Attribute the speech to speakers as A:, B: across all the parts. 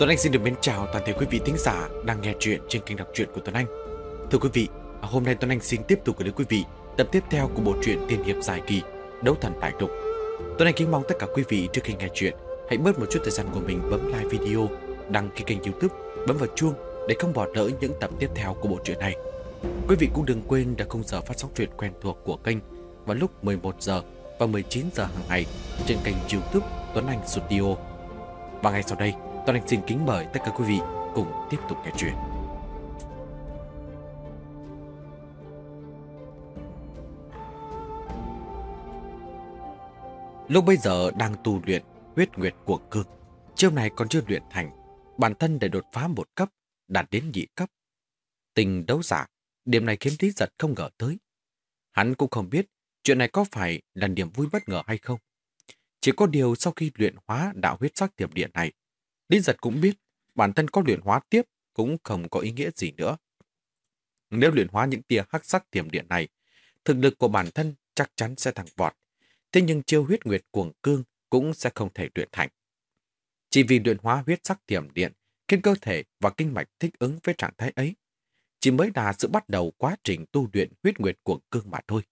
A: Tuấn Anh xin được mến chào toàn thể quý vị thính giả đang nghe chuyện trên kênh đọc truyện của Tuấn Anh. Thưa quý vị, à, hôm nay Tuấn Anh xin tiếp tục gửi đến quý vị tập tiếp theo của bộ truyện tiên hiệp dài kỳ Đấu thần đại tục. Tuấn Anh kính mong tất cả quý vị trước khi nghe chuyện hãy bớt một chút thời gian của mình bấm like video, đăng ký kênh YouTube, bấm vào chuông để không bỏ lỡ những tập tiếp theo của bộ truyện này. Quý vị cũng đừng quên đã không giờ phát sóng truyện quen thuộc của kênh vào lúc 11 giờ và 19 giờ hàng ngày trên kênh YouTube Tuấn Anh Studio. Và ngay sau đây, Toàn Anh xin kính mời tất cả quý vị cùng tiếp tục nghe chuyện. Lúc bây giờ đang tu luyện huyết nguyệt của cương. Chiêu này còn chưa luyện thành, bản thân để đột phá một cấp, đạt đến nhị cấp. Tình đấu giả, điểm này khiến Lý Giật không ngờ tới. Hắn cũng không biết chuyện này có phải là niềm vui bất ngờ hay không. Chỉ có điều sau khi luyện hóa đạo huyết sắc tiềm điện này, Lý giật cũng biết bản thân có luyện hóa tiếp cũng không có ý nghĩa gì nữa. Nếu luyện hóa những tia hắc sắc tiềm điện này, thực lực của bản thân chắc chắn sẽ thẳng vọt. Thế nhưng chiêu huyết nguyệt cuồng cương cũng sẽ không thể luyện thành. Chỉ vì luyện hóa huyết sắc tiềm điện khiến cơ thể và kinh mạch thích ứng với trạng thái ấy, chỉ mới là sự bắt đầu quá trình tu luyện huyết nguyệt cuồng cương mà thôi.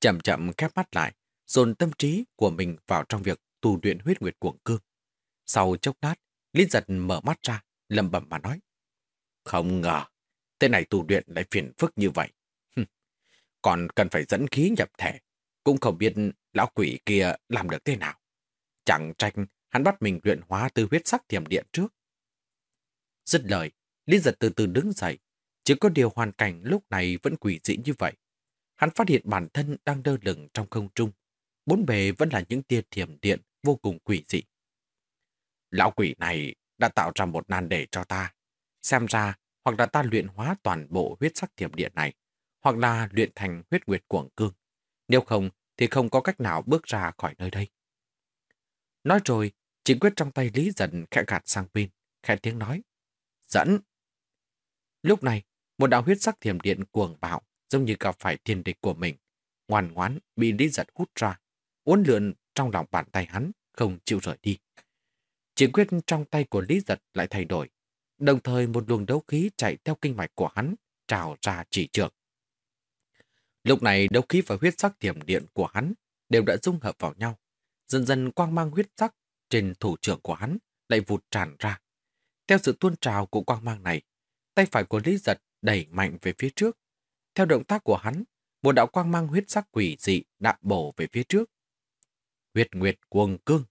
A: Chậm chậm khép mắt lại, dồn tâm trí của mình vào trong việc tu luyện huyết nguyệt cuồng cương. Sau chốc lát, Lý giật mở mắt ra, lầm bầm mà nói. Không ngờ, tên này tu luyện lại phiền phức như vậy. Còn cần phải dẫn khí nhập thể, cũng không biết lão quỷ kia làm được thế nào. Chẳng tranh hắn bắt mình luyện hóa từ huyết sắc thiểm điện trước. Dứt lời, Lý giật từ từ đứng dậy, chỉ có điều hoàn cảnh lúc này vẫn quỷ dị như vậy. Hắn phát hiện bản thân đang đơ lửng trong không trung. Bốn bề vẫn là những tia thiểm điện vô cùng quỷ dị. Lão quỷ này đã tạo ra một nan đề cho ta. Xem ra, hoặc là ta luyện hóa toàn bộ huyết sắc thiểm điện này, hoặc là luyện thành huyết nguyệt cuồng cương. Nếu không, thì không có cách nào bước ra khỏi nơi đây. Nói rồi, chỉ quyết trong tay Lý dần khẽ gạt sang pin, khẽ tiếng nói. Dẫn! Lúc này, một đạo huyết sắc thiểm điện cuồng bạo, giống như gặp phải thiên địch của mình, ngoan ngoãn bị Lý giật hút ra, uốn lượn trong lòng bàn tay hắn, không chịu rời đi. Chỉ quyết trong tay của Lý Giật lại thay đổi. Đồng thời một luồng đấu khí chạy theo kinh mạch của hắn, trào ra chỉ trường. Lúc này đấu khí và huyết sắc tiềm điện của hắn đều đã dung hợp vào nhau. Dần dần quang mang huyết sắc trên thủ trưởng của hắn lại vụt tràn ra. Theo sự tuôn trào của quang mang này, tay phải của Lý Giật đẩy mạnh về phía trước. Theo động tác của hắn, một đạo quang mang huyết sắc quỷ dị đã bổ về phía trước. Huyết Nguyệt cuồng cương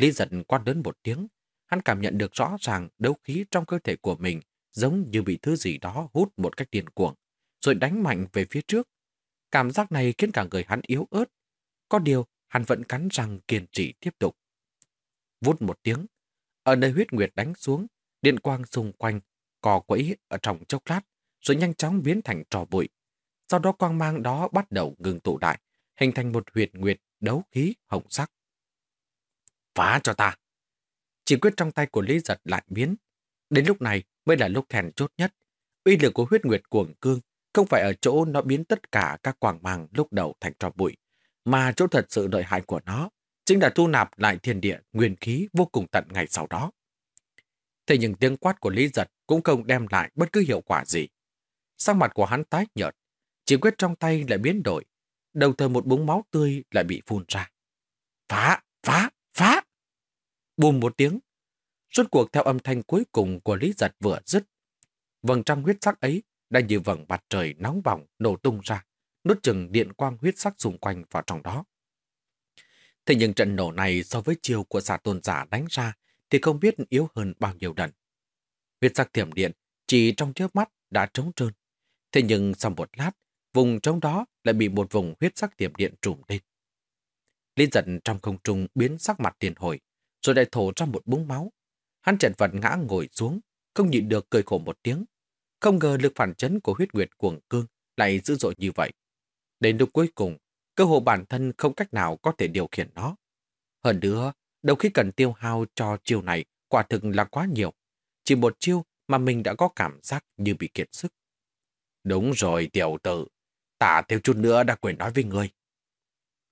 A: Lý giật quan lớn một tiếng, hắn cảm nhận được rõ ràng đấu khí trong cơ thể của mình giống như bị thứ gì đó hút một cách điên cuồng, rồi đánh mạnh về phía trước. Cảm giác này khiến cả người hắn yếu ớt. Có điều, hắn vẫn cắn răng kiên trì tiếp tục. Vút một tiếng, ở nơi huyết nguyệt đánh xuống, điện quang xung quanh, cò quẫy ở trong chốc lát, rồi nhanh chóng biến thành trò bụi. Sau đó quang mang đó bắt đầu ngừng tụ đại, hình thành một huyệt nguyệt đấu khí hồng sắc. Phá cho ta! Chỉ quyết trong tay của Lý Giật lại biến. Đến lúc này mới là lúc thèn chốt nhất. Uy lực của huyết nguyệt cuồng cương không phải ở chỗ nó biến tất cả các quảng màng lúc đầu thành trò bụi, mà chỗ thật sự lợi hại của nó chính là thu nạp lại thiên địa nguyên khí vô cùng tận ngày sau đó. Thế nhưng tiếng quát của Lý Giật cũng không đem lại bất cứ hiệu quả gì. Sang mặt của hắn tái nhợt, chỉ quyết trong tay lại biến đổi, đồng thời một búng máu tươi lại bị phun ra. Phá! Phá! Phá! Bùm một tiếng. Suốt cuộc theo âm thanh cuối cùng của Lý Giật vừa dứt. Vầng trăng huyết sắc ấy đã như vầng mặt trời nóng bỏng nổ tung ra, nốt chừng điện quang huyết sắc xung quanh vào trong đó. Thế nhưng trận nổ này so với chiều của xà tôn giả đánh ra thì không biết yếu hơn bao nhiêu lần. Huyết sắc thiểm điện chỉ trong chớp mắt đã trống trơn. Thế nhưng sau một lát, vùng trống đó lại bị một vùng huyết sắc tiềm điện trùm lên. Lý giận trong không trung biến sắc mặt tiền hồi, rồi lại thổ ra một búng máu. Hắn chật vật ngã ngồi xuống, không nhịn được cười khổ một tiếng. Không ngờ lực phản chấn của huyết nguyệt cuồng cương lại dữ dội như vậy. Đến lúc cuối cùng, cơ hồ bản thân không cách nào có thể điều khiển nó. Hơn nữa, đầu khi cần tiêu hao cho chiêu này quả thực là quá nhiều. Chỉ một chiêu mà mình đã có cảm giác như bị kiệt sức. Đúng rồi tiểu tử, tả theo chút nữa đã quên nói với người.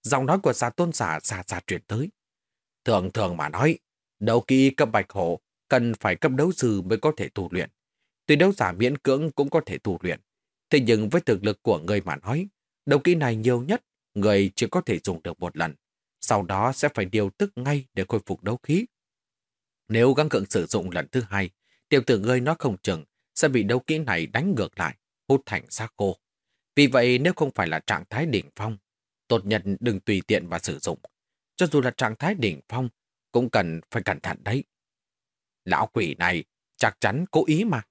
A: Giọng nói của giả tôn giả xa xa truyền tới. Thường thường mà nói, Đấu kỹ cấp bạch hổ cần phải cấp đấu sư mới có thể tu luyện. Tuy đấu giả miễn cưỡng cũng có thể tu luyện. Thế nhưng với thực lực của người mà nói, đấu kỹ này nhiều nhất, người chỉ có thể dùng được một lần. Sau đó sẽ phải điều tức ngay để khôi phục đấu khí. Nếu gắng cưỡng sử dụng lần thứ hai, tiểu tử ngươi nó không chừng sẽ bị đấu kỹ này đánh ngược lại, hút thành xác khô. Vì vậy nếu không phải là trạng thái đỉnh phong, tốt nhất đừng tùy tiện và sử dụng. Cho dù là trạng thái đỉnh phong, cũng cần phải cẩn thận đấy. Lão quỷ này chắc chắn cố ý mà.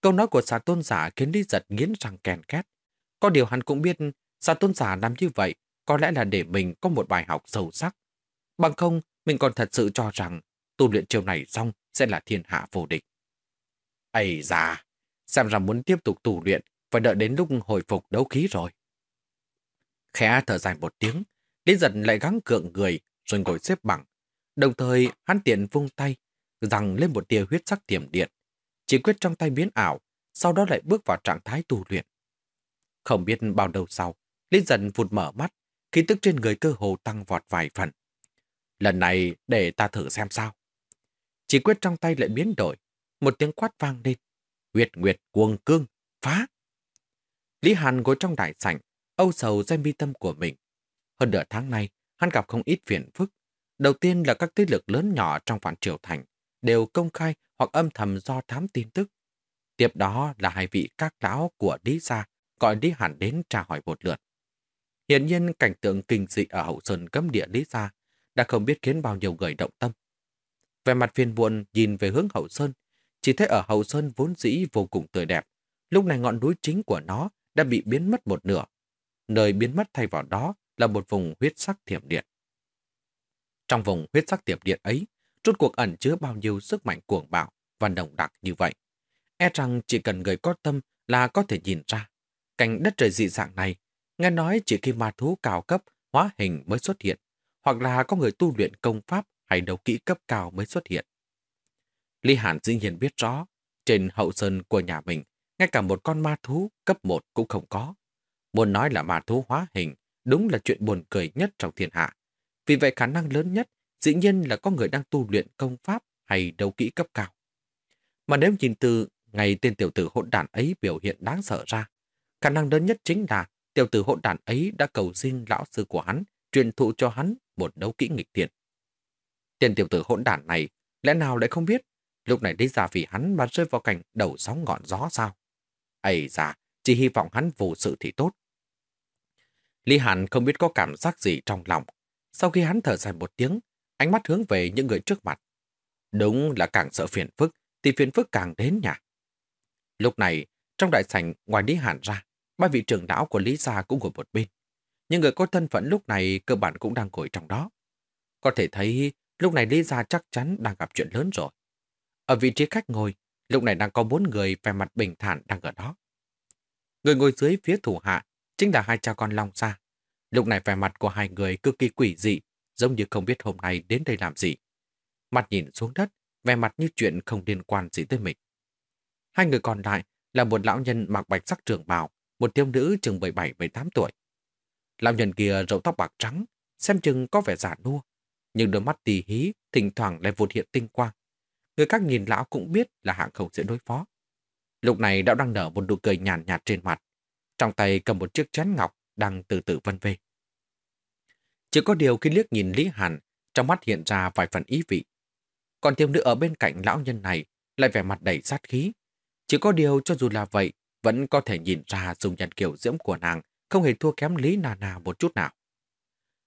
A: Câu nói của xà tôn giả khiến Lý Giật nghiến răng kèn két. Có điều hắn cũng biết xà tôn giả làm như vậy có lẽ là để mình có một bài học sâu sắc. Bằng không, mình còn thật sự cho rằng tu luyện chiều này xong sẽ là thiên hạ vô địch. Ây da, xem ra muốn tiếp tục tu luyện phải đợi đến lúc hồi phục đấu khí rồi. Khẽ thở dài một tiếng, Lý giật lại gắng cưỡng người rồi ngồi xếp bằng. Đồng thời hắn tiện vung tay, rằng lên một tia huyết sắc tiềm điện. Chỉ quyết trong tay biến ảo, sau đó lại bước vào trạng thái tu luyện. Không biết bao lâu sau, Lý dần vụt mở mắt, khí tức trên người cơ hồ tăng vọt vài phần. Lần này để ta thử xem sao. Chỉ quyết trong tay lại biến đổi, một tiếng quát vang lên. Nguyệt Nguyệt cuồng cương, phá! Lý Hàn ngồi trong đại sảnh, âu sầu danh bi tâm của mình. Hơn nửa tháng nay, hắn gặp không ít phiền phức. Đầu tiên là các thế lực lớn nhỏ trong phản triều thành đều công khai hoặc âm thầm do thám tin tức. Tiếp đó là hai vị các lão của Lý Gia gọi Lý Hàn đến tra hỏi một lượt. Hiện nhiên cảnh tượng kinh dị ở hậu sơn cấm địa Lý Gia đã không biết khiến bao nhiêu người động tâm. Về mặt phiền buồn nhìn về hướng hậu sơn, chỉ thấy ở hậu sơn vốn dĩ vô cùng tươi đẹp. Lúc này ngọn núi chính của nó đã bị biến mất một nửa. Nơi biến mất thay vào đó là một vùng huyết sắc thiểm điện. Trong vùng huyết sắc thiểm điện ấy, rốt cuộc ẩn chứa bao nhiêu sức mạnh cuồng bạo và nồng đặc như vậy. E rằng chỉ cần người có tâm là có thể nhìn ra. Cảnh đất trời dị dạng này, nghe nói chỉ khi ma thú cao cấp hóa hình mới xuất hiện, hoặc là có người tu luyện công pháp hay đấu kỹ cấp cao mới xuất hiện. Lý Hàn dĩ nhiên biết rõ, trên hậu sơn của nhà mình, ngay cả một con ma thú cấp 1 cũng không có. Muốn nói là ma thú hóa hình, đúng là chuyện buồn cười nhất trong thiên hạ. Vì vậy khả năng lớn nhất dĩ nhiên là có người đang tu luyện công pháp hay đấu kỹ cấp cao. Mà nếu nhìn từ ngày tên tiểu tử hỗn đản ấy biểu hiện đáng sợ ra, khả năng lớn nhất chính là tiểu tử hỗn đản ấy đã cầu xin lão sư của hắn truyền thụ cho hắn một đấu kỹ nghịch thiện. Tên tiểu tử hỗn đản này lẽ nào lại không biết lúc này đi ra vì hắn mà rơi vào cảnh đầu sóng ngọn gió sao? Ây da, chỉ hy vọng hắn vô sự thì tốt. Lý Hàn không biết có cảm giác gì trong lòng. Sau khi hắn thở dài một tiếng, ánh mắt hướng về những người trước mặt. Đúng là càng sợ phiền phức, thì phiền phức càng đến nhà. Lúc này, trong đại sảnh ngoài Lý Hàn ra, ba vị trưởng lão của Lý Gia cũng ngồi một bên. Những người có thân phận lúc này cơ bản cũng đang ngồi trong đó. Có thể thấy lúc này Lý Gia chắc chắn đang gặp chuyện lớn rồi. Ở vị trí khách ngồi, lúc này đang có bốn người vẻ mặt bình thản đang ở đó. Người ngồi dưới phía thủ hạ chính là hai cha con Long Sa. Lúc này vẻ mặt của hai người cực kỳ quỷ dị, giống như không biết hôm nay đến đây làm gì. Mặt nhìn xuống đất, vẻ mặt như chuyện không liên quan gì tới mình. Hai người còn lại là một lão nhân mặc bạch sắc trường bào, một thiếu nữ chừng 17-18 tuổi. Lão nhân kia râu tóc bạc trắng, xem chừng có vẻ giả nua, nhưng đôi mắt tì hí thỉnh thoảng lại vụt hiện tinh quang. Người khác nhìn lão cũng biết là hạng không dễ đối phó. Lúc này đã đang nở một nụ cười nhàn nhạt, nhạt trên mặt. Trong tay cầm một chiếc chén ngọc đang từ từ vân về. Chỉ có điều khi liếc nhìn Lý Hàn, trong mắt hiện ra vài phần ý vị. Còn thiếu nữ ở bên cạnh lão nhân này lại vẻ mặt đầy sát khí. Chỉ có điều cho dù là vậy, vẫn có thể nhìn ra dùng nhận kiểu diễm của nàng không hề thua kém Lý Nà Nà một chút nào.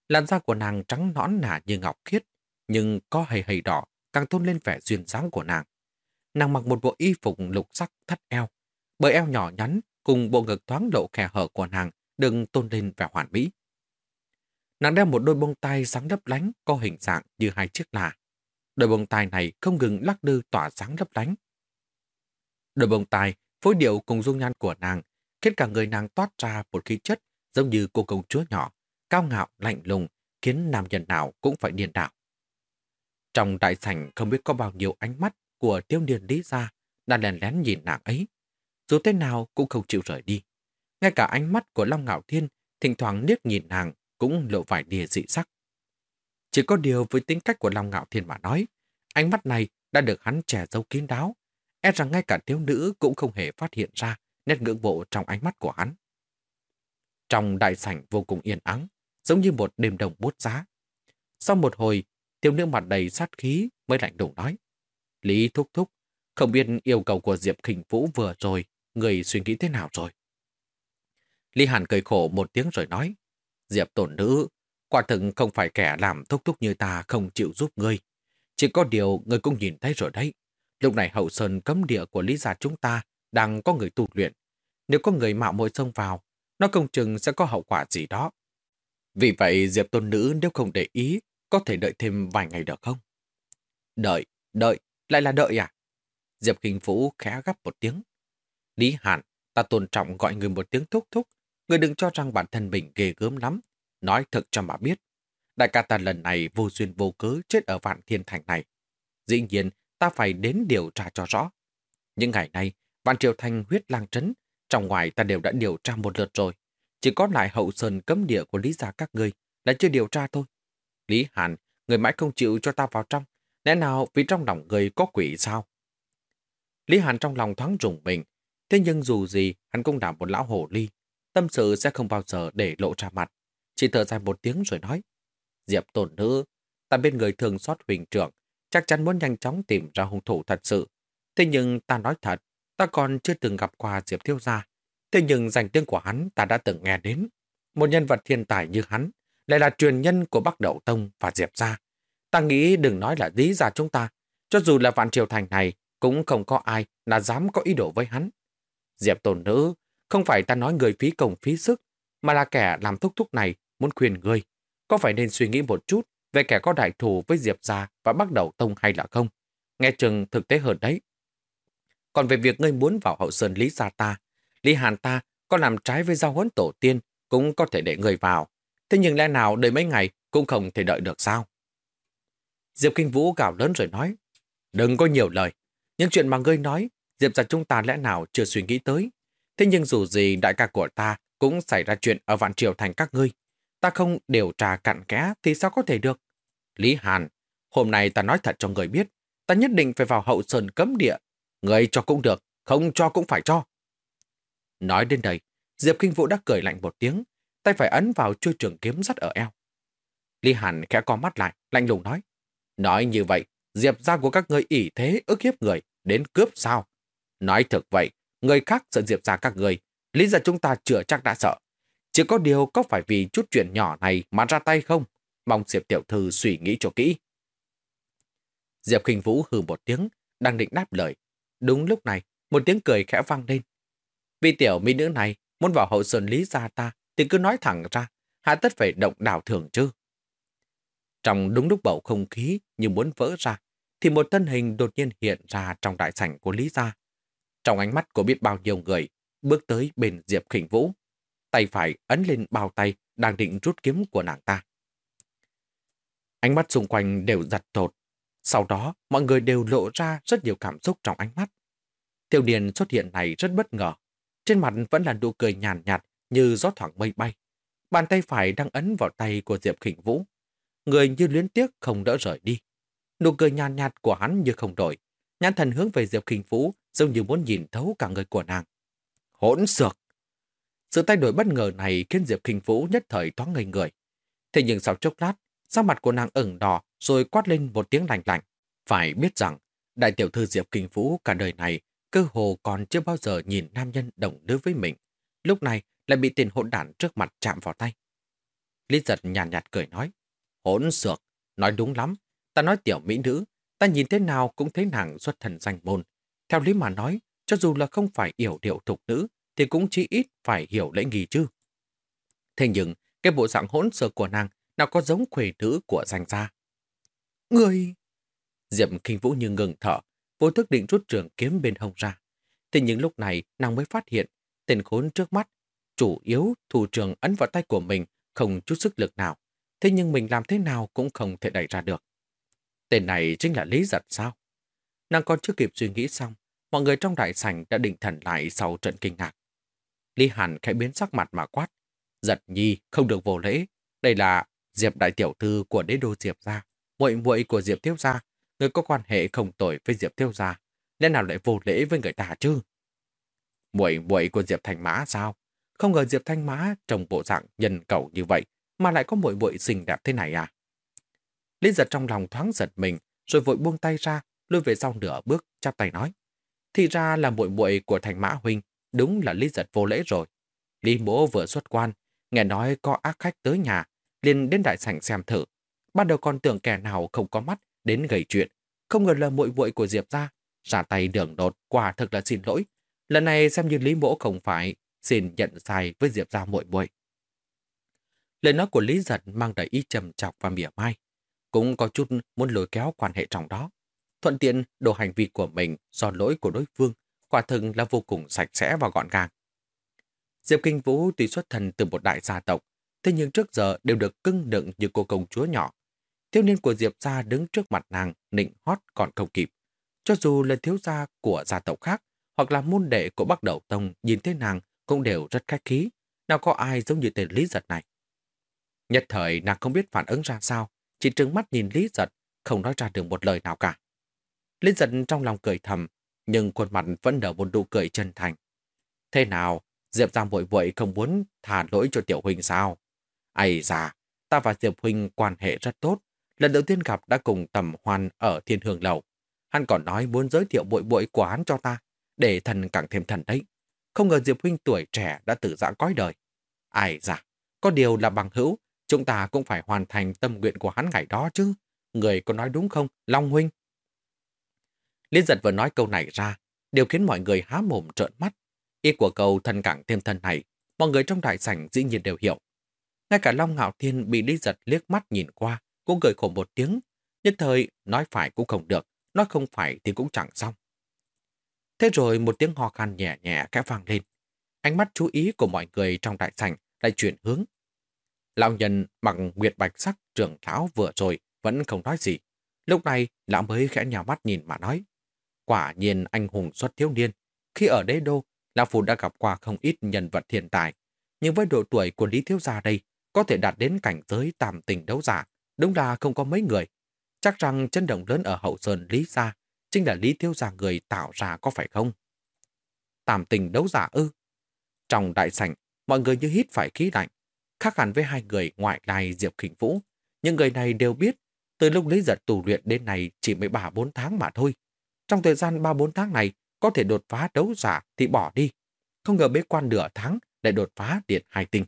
A: Làn da của nàng trắng nõn nà như ngọc khiết, nhưng có hầy hầy đỏ càng tôn lên vẻ duyên dáng của nàng. Nàng mặc một bộ y phục lục sắc thắt eo, bởi eo nhỏ nhắn cùng bộ ngực thoáng lộ khe hở của nàng đừng tôn lên vẻ hoàn mỹ. Nàng đeo một đôi bông tai sáng lấp lánh có hình dạng như hai chiếc lạ. Đôi bông tai này không ngừng lắc lư tỏa sáng lấp lánh. Đôi bông tai phối điệu cùng dung nhan của nàng khiến cả người nàng toát ra một khí chất giống như cô công chúa nhỏ, cao ngạo, lạnh lùng, khiến nam nhân nào cũng phải điên đảo. Trong đại sảnh không biết có bao nhiêu ánh mắt của tiêu niên lý ra đã lén lén nhìn nàng ấy. Dù thế nào cũng không chịu rời đi. Ngay cả ánh mắt của Long Ngạo Thiên thỉnh thoảng liếc nhìn nàng cũng lộ vài đìa dị sắc. Chỉ có điều với tính cách của Long Ngạo Thiên mà nói, Ánh mắt này đã được hắn trẻ dấu kín đáo, e rằng ngay cả thiếu nữ cũng không hề phát hiện ra nét ngưỡng mộ trong ánh mắt của hắn. Trong đại sảnh vô cùng yên ắng, giống như một đêm đồng bút giá. Sau một hồi, thiếu nữ mặt đầy sát khí mới lạnh lùng nói. Lý thúc thúc, không biết yêu cầu của Diệp Khỉnh Vũ vừa rồi, người suy nghĩ thế nào rồi? Lý Hàn cười khổ một tiếng rồi nói. Diệp tổn nữ, quả thực không phải kẻ làm thúc thúc như ta không chịu giúp ngươi. Chỉ có điều ngươi cũng nhìn thấy rồi đấy. Lúc này hậu sơn cấm địa của Lý gia chúng ta đang có người tu luyện. Nếu có người mạo muội xông vào, nó công chừng sẽ có hậu quả gì đó. Vì vậy Diệp tôn nữ nếu không để ý, có thể đợi thêm vài ngày được không? Đợi, đợi, lại là đợi à? Diệp Kinh Phú khẽ gấp một tiếng. Lý Hạn, ta tôn trọng gọi người một tiếng thúc thúc. Người đừng cho rằng bản thân mình ghê gớm lắm. Nói thật cho mà biết. Đại ca ta lần này vô duyên vô cớ chết ở vạn thiên thành này. Dĩ nhiên, ta phải đến điều tra cho rõ. Những ngày này, vạn triều thành huyết lang trấn, trong ngoài ta đều đã điều tra một lượt rồi. Chỉ có lại hậu sơn cấm địa của Lý gia các ngươi là chưa điều tra thôi. Lý Hàn, người mãi không chịu cho ta vào trong. Lẽ nào vì trong lòng người có quỷ sao? Lý Hàn trong lòng thoáng rùng mình. Thế nhưng dù gì, hắn cũng là một lão hổ ly. Tâm sự sẽ không bao giờ để lộ ra mặt. Chỉ thở dài một tiếng rồi nói. Diệp tổn nữ, ta bên người thường xót huỳnh trưởng, chắc chắn muốn nhanh chóng tìm ra hung thủ thật sự. Thế nhưng ta nói thật, ta còn chưa từng gặp qua Diệp Thiêu Gia. Thế nhưng danh tiếng của hắn ta đã từng nghe đến. Một nhân vật thiên tài như hắn, lại là truyền nhân của Bắc Đậu Tông và Diệp Gia. Ta nghĩ đừng nói là lý gia chúng ta, cho dù là vạn triều thành này, cũng không có ai là dám có ý đồ với hắn. Diệp tổn nữ, không phải ta nói người phí công phí sức, mà là kẻ làm thúc thúc này muốn khuyên người. Có phải nên suy nghĩ một chút về kẻ có đại thù với Diệp Gia và bắt đầu tông hay là không? Nghe chừng thực tế hơn đấy. Còn về việc ngươi muốn vào hậu sơn Lý Gia ta, Lý Hàn ta có làm trái với giao huấn tổ tiên cũng có thể để người vào. Thế nhưng lẽ nào đợi mấy ngày cũng không thể đợi được sao? Diệp Kinh Vũ gào lớn rồi nói, đừng có nhiều lời. Những chuyện mà ngươi nói, Diệp gia chúng ta lẽ nào chưa suy nghĩ tới. Thế nhưng dù gì đại ca của ta cũng xảy ra chuyện ở vạn triều thành các ngươi. Ta không điều tra cặn kẽ thì sao có thể được? Lý Hàn, hôm nay ta nói thật cho người biết, ta nhất định phải vào hậu sơn cấm địa. Người cho cũng được, không cho cũng phải cho. Nói đến đây, Diệp Kinh Vũ đã cười lạnh một tiếng, tay phải ấn vào chuôi trường kiếm sắt ở eo. Lý Hàn khẽ co mắt lại, lạnh lùng nói. Nói như vậy, Diệp gia của các người ỷ thế ức hiếp người, đến cướp sao? Nói thực vậy, người khác sợ Diệp gia các người, lý do chúng ta chưa chắc đã sợ. Chỉ có điều có phải vì chút chuyện nhỏ này mà ra tay không? Mong Diệp tiểu thư suy nghĩ cho kỹ. Diệp khinh Vũ hừ một tiếng, đang định đáp lời. Đúng lúc này, một tiếng cười khẽ vang lên. Vì tiểu mỹ nữ này muốn vào hậu sơn lý gia ta thì cứ nói thẳng ra, hạ tất phải động đảo thường chứ. Trong đúng lúc bầu không khí như muốn vỡ ra, thì một thân hình đột nhiên hiện ra trong đại sảnh của Lý Gia. Trong ánh mắt của biết bao nhiêu người, bước tới bên Diệp Khỉnh Vũ. Tay phải ấn lên bao tay đang định rút kiếm của nàng ta. Ánh mắt xung quanh đều giật thột. Sau đó, mọi người đều lộ ra rất nhiều cảm xúc trong ánh mắt. Tiêu Điền xuất hiện này rất bất ngờ. Trên mặt vẫn là nụ cười nhàn nhạt, nhạt như gió thoảng mây bay. Bàn tay phải đang ấn vào tay của Diệp Khỉnh Vũ. Người như luyến tiếc không đỡ rời đi. Nụ cười nhàn nhạt, nhạt của hắn như không đổi. Nhãn thần hướng về Diệp Khỉnh Vũ giống như muốn nhìn thấu cả người của nàng. Hỗn xược! Sự thay đổi bất ngờ này khiến Diệp kinh Vũ nhất thời thoáng ngây người. Thế nhưng sau chốc lát, da mặt của nàng ửng đỏ rồi quát lên một tiếng lạnh lạnh. Phải biết rằng, đại tiểu thư Diệp Kinh Vũ cả đời này cơ hồ còn chưa bao giờ nhìn nam nhân đồng đối với mình. Lúc này lại bị tiền hỗn đản trước mặt chạm vào tay. Lý giật nhàn nhạt, nhạt cười nói, hỗn xược, nói đúng lắm, ta nói tiểu mỹ nữ, ta nhìn thế nào cũng thấy nàng xuất thần danh môn. Theo lý mà nói, cho dù là không phải yểu điệu thục nữ, thì cũng chỉ ít phải hiểu lễ nghi chứ. Thế nhưng, cái bộ dạng hỗn xược của nàng nào có giống khuê nữ của danh gia. Người... Diệm kinh vũ như ngừng thở, vô thức định rút trường kiếm bên hông ra. Thế nhưng lúc này nàng mới phát hiện tên khốn trước mắt, chủ yếu thủ trường ấn vào tay của mình không chút sức lực nào. Thế nhưng mình làm thế nào cũng không thể đẩy ra được. Tên này chính là Lý Giật sao? Nàng còn chưa kịp suy nghĩ xong, mọi người trong đại sảnh đã định thần lại sau trận kinh ngạc. Lý Hàn khẽ biến sắc mặt mà quát. Giật nhi không được vô lễ. Đây là Diệp đại tiểu thư của đế đô Diệp gia, muội muội của Diệp thiếu gia. người có quan hệ không tội với Diệp Tiêu Gia, lẽ nào lại vô lễ với người ta chứ? Muội muội của Diệp Thanh Mã sao? Không ngờ Diệp Thanh Mã trông bộ dạng nhân cầu như vậy mà lại có muội muội xinh đẹp thế này à? Lý giật trong lòng thoáng giật mình, rồi vội buông tay ra, lùi về sau nửa bước, chắp tay nói. Thì ra là muội muội của Thành Mã Huynh, đúng là Lý giật vô lễ rồi. Lý mỗ vừa xuất quan, nghe nói có ác khách tới nhà, liền đến đại sảnh xem thử. Ban đầu còn tưởng kẻ nào không có mắt đến gây chuyện, không ngờ là muội muội của Diệp ra, ra tay đường đột, quả thật là xin lỗi. Lần này xem như Lý Mỗ không phải xin nhận sai với Diệp ra muội muội. Lời nói của Lý Giật mang đầy ý trầm chọc và mỉa mai. Cũng có chút muốn lôi kéo quan hệ trong đó. Thuận tiện đồ hành vi của mình do lỗi của đối phương, quả thực là vô cùng sạch sẽ và gọn gàng. Diệp Kinh Vũ tuy xuất thân từ một đại gia tộc, thế nhưng trước giờ đều được cưng đựng như cô công chúa nhỏ. Thiếu niên của Diệp gia đứng trước mặt nàng, nịnh hót còn không kịp. Cho dù là thiếu gia của gia tộc khác, hoặc là môn đệ của Bắc Đầu Tông nhìn thấy nàng cũng đều rất khách khí. Nào có ai giống như tên Lý Giật này. Nhất thời nàng không biết phản ứng ra sao, chỉ trừng mắt nhìn Lý Giật, không nói ra được một lời nào cả. Lý Giật trong lòng cười thầm, nhưng khuôn mặt vẫn nở một nụ cười chân thành. Thế nào, Diệp Giang vội vội không muốn thả lỗi cho Tiểu Huynh sao? Ây da, ta và Diệp Huynh quan hệ rất tốt. Lần đầu tiên gặp đã cùng tầm hoan ở thiên hương lầu. Hắn còn nói muốn giới thiệu bội bội của hắn cho ta, để thần càng thêm thần đấy. Không ngờ Diệp Huynh tuổi trẻ đã tự dã cõi đời. Ai dạ, có điều là bằng hữu, chúng ta cũng phải hoàn thành tâm nguyện của hắn ngày đó chứ. Người có nói đúng không, Long Huynh? Liên giật vừa nói câu này ra, đều khiến mọi người há mồm trợn mắt. Ý của câu thân cảng thêm thân này, mọi người trong đại sảnh dĩ nhiên đều hiểu. Ngay cả Long Ngạo Thiên bị Lý Giật liếc mắt nhìn qua, cũng cười khổ một tiếng. Nhất thời, nói phải cũng không được, nói không phải thì cũng chẳng xong. Thế rồi một tiếng ho khan nhẹ nhẹ khẽ vang lên. Ánh mắt chú ý của mọi người trong đại sảnh lại chuyển hướng. Lão nhân mặc nguyệt bạch sắc trưởng lão vừa rồi vẫn không nói gì. Lúc này, lão mới khẽ nhào mắt nhìn mà nói. Quả nhiên anh hùng xuất thiếu niên. Khi ở đế đô, Lão Phu đã gặp qua không ít nhân vật thiên tài. Nhưng với độ tuổi của Lý Thiếu Gia đây, có thể đạt đến cảnh giới tàm tình đấu giả, đúng là không có mấy người. Chắc rằng chân động lớn ở hậu sơn Lý Gia chính là Lý Thiếu Gia người tạo ra có phải không? Tàm tình đấu giả ư? Trong đại sảnh, mọi người như hít phải khí lạnh. Khác hẳn với hai người ngoại lai Diệp Khỉnh Vũ. Những người này đều biết, từ lúc Lý Giật tù luyện đến nay chỉ mới 3-4 tháng mà thôi. Trong thời gian 3-4 tháng này, có thể đột phá đấu giả thì bỏ đi. Không ngờ bế quan nửa tháng lại đột phá điện hai tinh.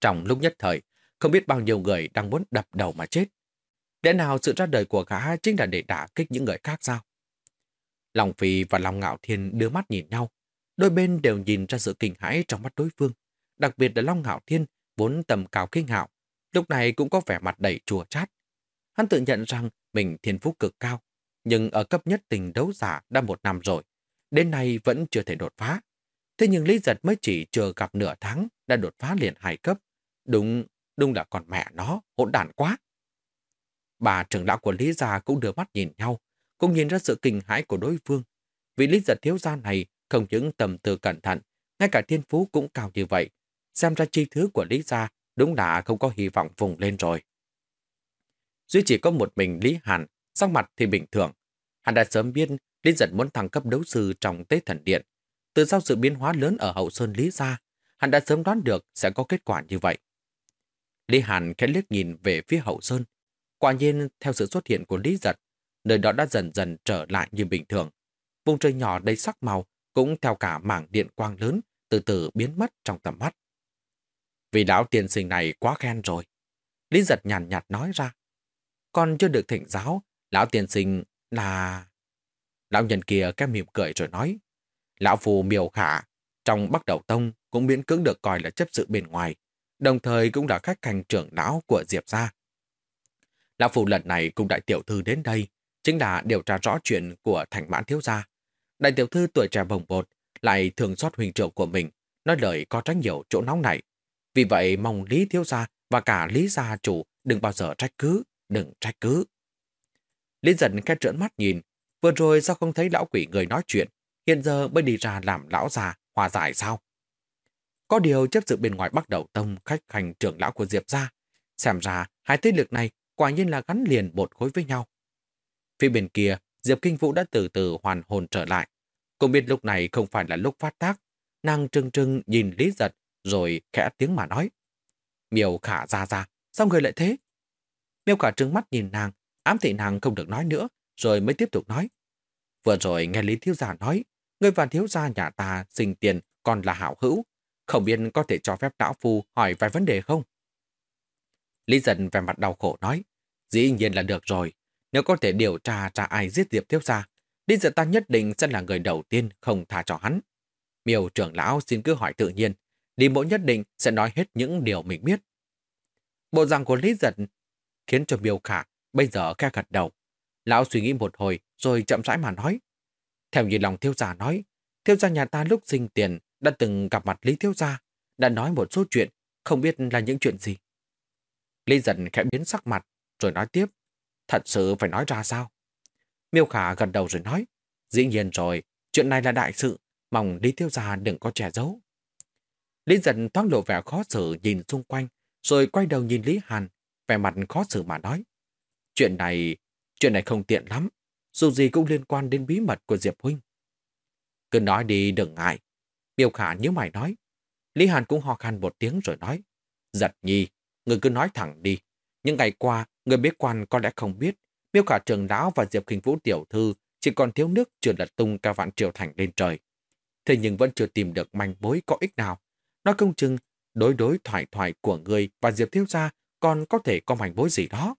A: Trong lúc nhất thời, không biết bao nhiêu người đang muốn đập đầu mà chết. Lẽ nào sự ra đời của gã chính là để đả kích những người khác sao? Lòng Phi và Long Ngạo Thiên đưa mắt nhìn nhau. Đôi bên đều nhìn ra sự kinh hãi trong mắt đối phương. Đặc biệt là Long Ngạo Thiên vốn tầm cao kinh hạo. Lúc này cũng có vẻ mặt đầy chùa chát. Hắn tự nhận rằng mình thiên phú cực cao, nhưng ở cấp nhất tình đấu giả đã một năm rồi, đến nay vẫn chưa thể đột phá. Thế nhưng Lý Giật mới chỉ chờ gặp nửa tháng đã đột phá liền hai cấp. Đúng, đúng là còn mẹ nó, hỗn đản quá. Bà trưởng lão của Lý Gia cũng đưa mắt nhìn nhau, cũng nhìn ra sự kinh hãi của đối phương. Vì Lý Giật thiếu gia này không những tầm tư cẩn thận, ngay cả thiên phú cũng cao như vậy. Xem ra chi thứ của Lý Gia đúng đã không có hy vọng vùng lên rồi. Duy chỉ có một mình Lý Hàn, sắc mặt thì bình thường, Hắn đã sớm biết Lý Giật muốn thăng cấp đấu sư trong Tế Thần Điện. Từ sau sự biến hóa lớn ở hậu sơn Lý ra, hắn đã sớm đoán được sẽ có kết quả như vậy. Lý Hàn khẽ liếc nhìn về phía hậu sơn. Quả nhiên, theo sự xuất hiện của Lý Giật, nơi đó đã dần dần trở lại như bình thường. Vùng trời nhỏ đầy sắc màu cũng theo cả mảng điện quang lớn từ từ biến mất trong tầm mắt. Vì lão tiền sinh này quá khen rồi. Lý giật nhàn nhạt nói ra. Còn chưa được thịnh giáo, lão tiền sinh là... Lão nhân kia cái mỉm cười rồi nói, Lão phù miều khả, trong Bắc Đầu Tông cũng miễn cưỡng được coi là chấp sự bên ngoài, đồng thời cũng là khách hành trưởng lão của Diệp gia. Lão phù lần này cùng đại tiểu thư đến đây, chính là điều tra rõ chuyện của thành mãn thiếu gia. Đại tiểu thư tuổi trẻ bồng bột, lại thường xót huynh trưởng của mình, nói lời có trách nhiều chỗ nóng này. Vì vậy mong Lý thiếu gia và cả Lý gia chủ đừng bao giờ trách cứ, đừng trách cứ. Lý dần khét trợn mắt nhìn, vừa rồi sao không thấy lão quỷ người nói chuyện, hiện giờ mới đi ra làm lão già, hòa giải sao? Có điều chấp sự bên ngoài bắt đầu tông khách hành trưởng lão của Diệp ra. Xem ra hai thế lực này quả nhiên là gắn liền bột khối với nhau. Phía bên kia, Diệp Kinh Vũ đã từ từ hoàn hồn trở lại. cũng biết lúc này không phải là lúc phát tác. Nàng trưng trưng nhìn Lý Giật rồi khẽ tiếng mà nói. Miêu khả ra ra, sao người lại thế? Miêu khả trưng mắt nhìn nàng, ám thị nàng không được nói nữa, rồi mới tiếp tục nói. Vừa rồi nghe Lý Thiếu Gia nói, người và thiếu gia nhà ta sinh tiền còn là hảo hữu, không biết có thể cho phép lão phu hỏi vài vấn đề không? Lý Dân về mặt đau khổ nói, dĩ nhiên là được rồi. Nếu có thể điều tra ra ai giết Diệp Thiếu Gia, Lý Dân ta nhất định sẽ là người đầu tiên không tha cho hắn. Miêu trưởng lão xin cứ hỏi tự nhiên, Lý Mộ nhất định sẽ nói hết những điều mình biết. Bộ dạng của Lý Dân khiến cho Miêu Khả bây giờ khe gật đầu. Lão suy nghĩ một hồi rồi chậm rãi mà nói. Theo như lòng thiếu gia nói, thiếu gia nhà ta lúc sinh tiền đã từng gặp mặt Lý Thiếu Gia, đã nói một số chuyện, không biết là những chuyện gì. Lý dần khẽ biến sắc mặt, rồi nói tiếp, thật sự phải nói ra sao? Miêu Khả gật đầu rồi nói, dĩ nhiên rồi, chuyện này là đại sự, mong Lý Thiếu Gia đừng có che giấu. Lý dần thoáng lộ vẻ khó xử nhìn xung quanh, rồi quay đầu nhìn Lý Hàn, vẻ mặt khó xử mà nói. Chuyện này, chuyện này không tiện lắm, dù gì cũng liên quan đến bí mật của Diệp Huynh. Cứ nói đi đừng ngại, Miêu Khả nhớ mày nói. Lý Hàn cũng ho khan một tiếng rồi nói. Giật nhi, người cứ nói thẳng đi. Những ngày qua, người biết quan có lẽ không biết. Miêu Khả trường lão và Diệp Kinh Vũ tiểu thư chỉ còn thiếu nước chưa lật tung cả vạn triều thành lên trời. Thế nhưng vẫn chưa tìm được manh mối có ích nào. Nói công chừng, đối đối thoại thoại của người và Diệp Thiếu Gia còn có thể có manh mối gì đó.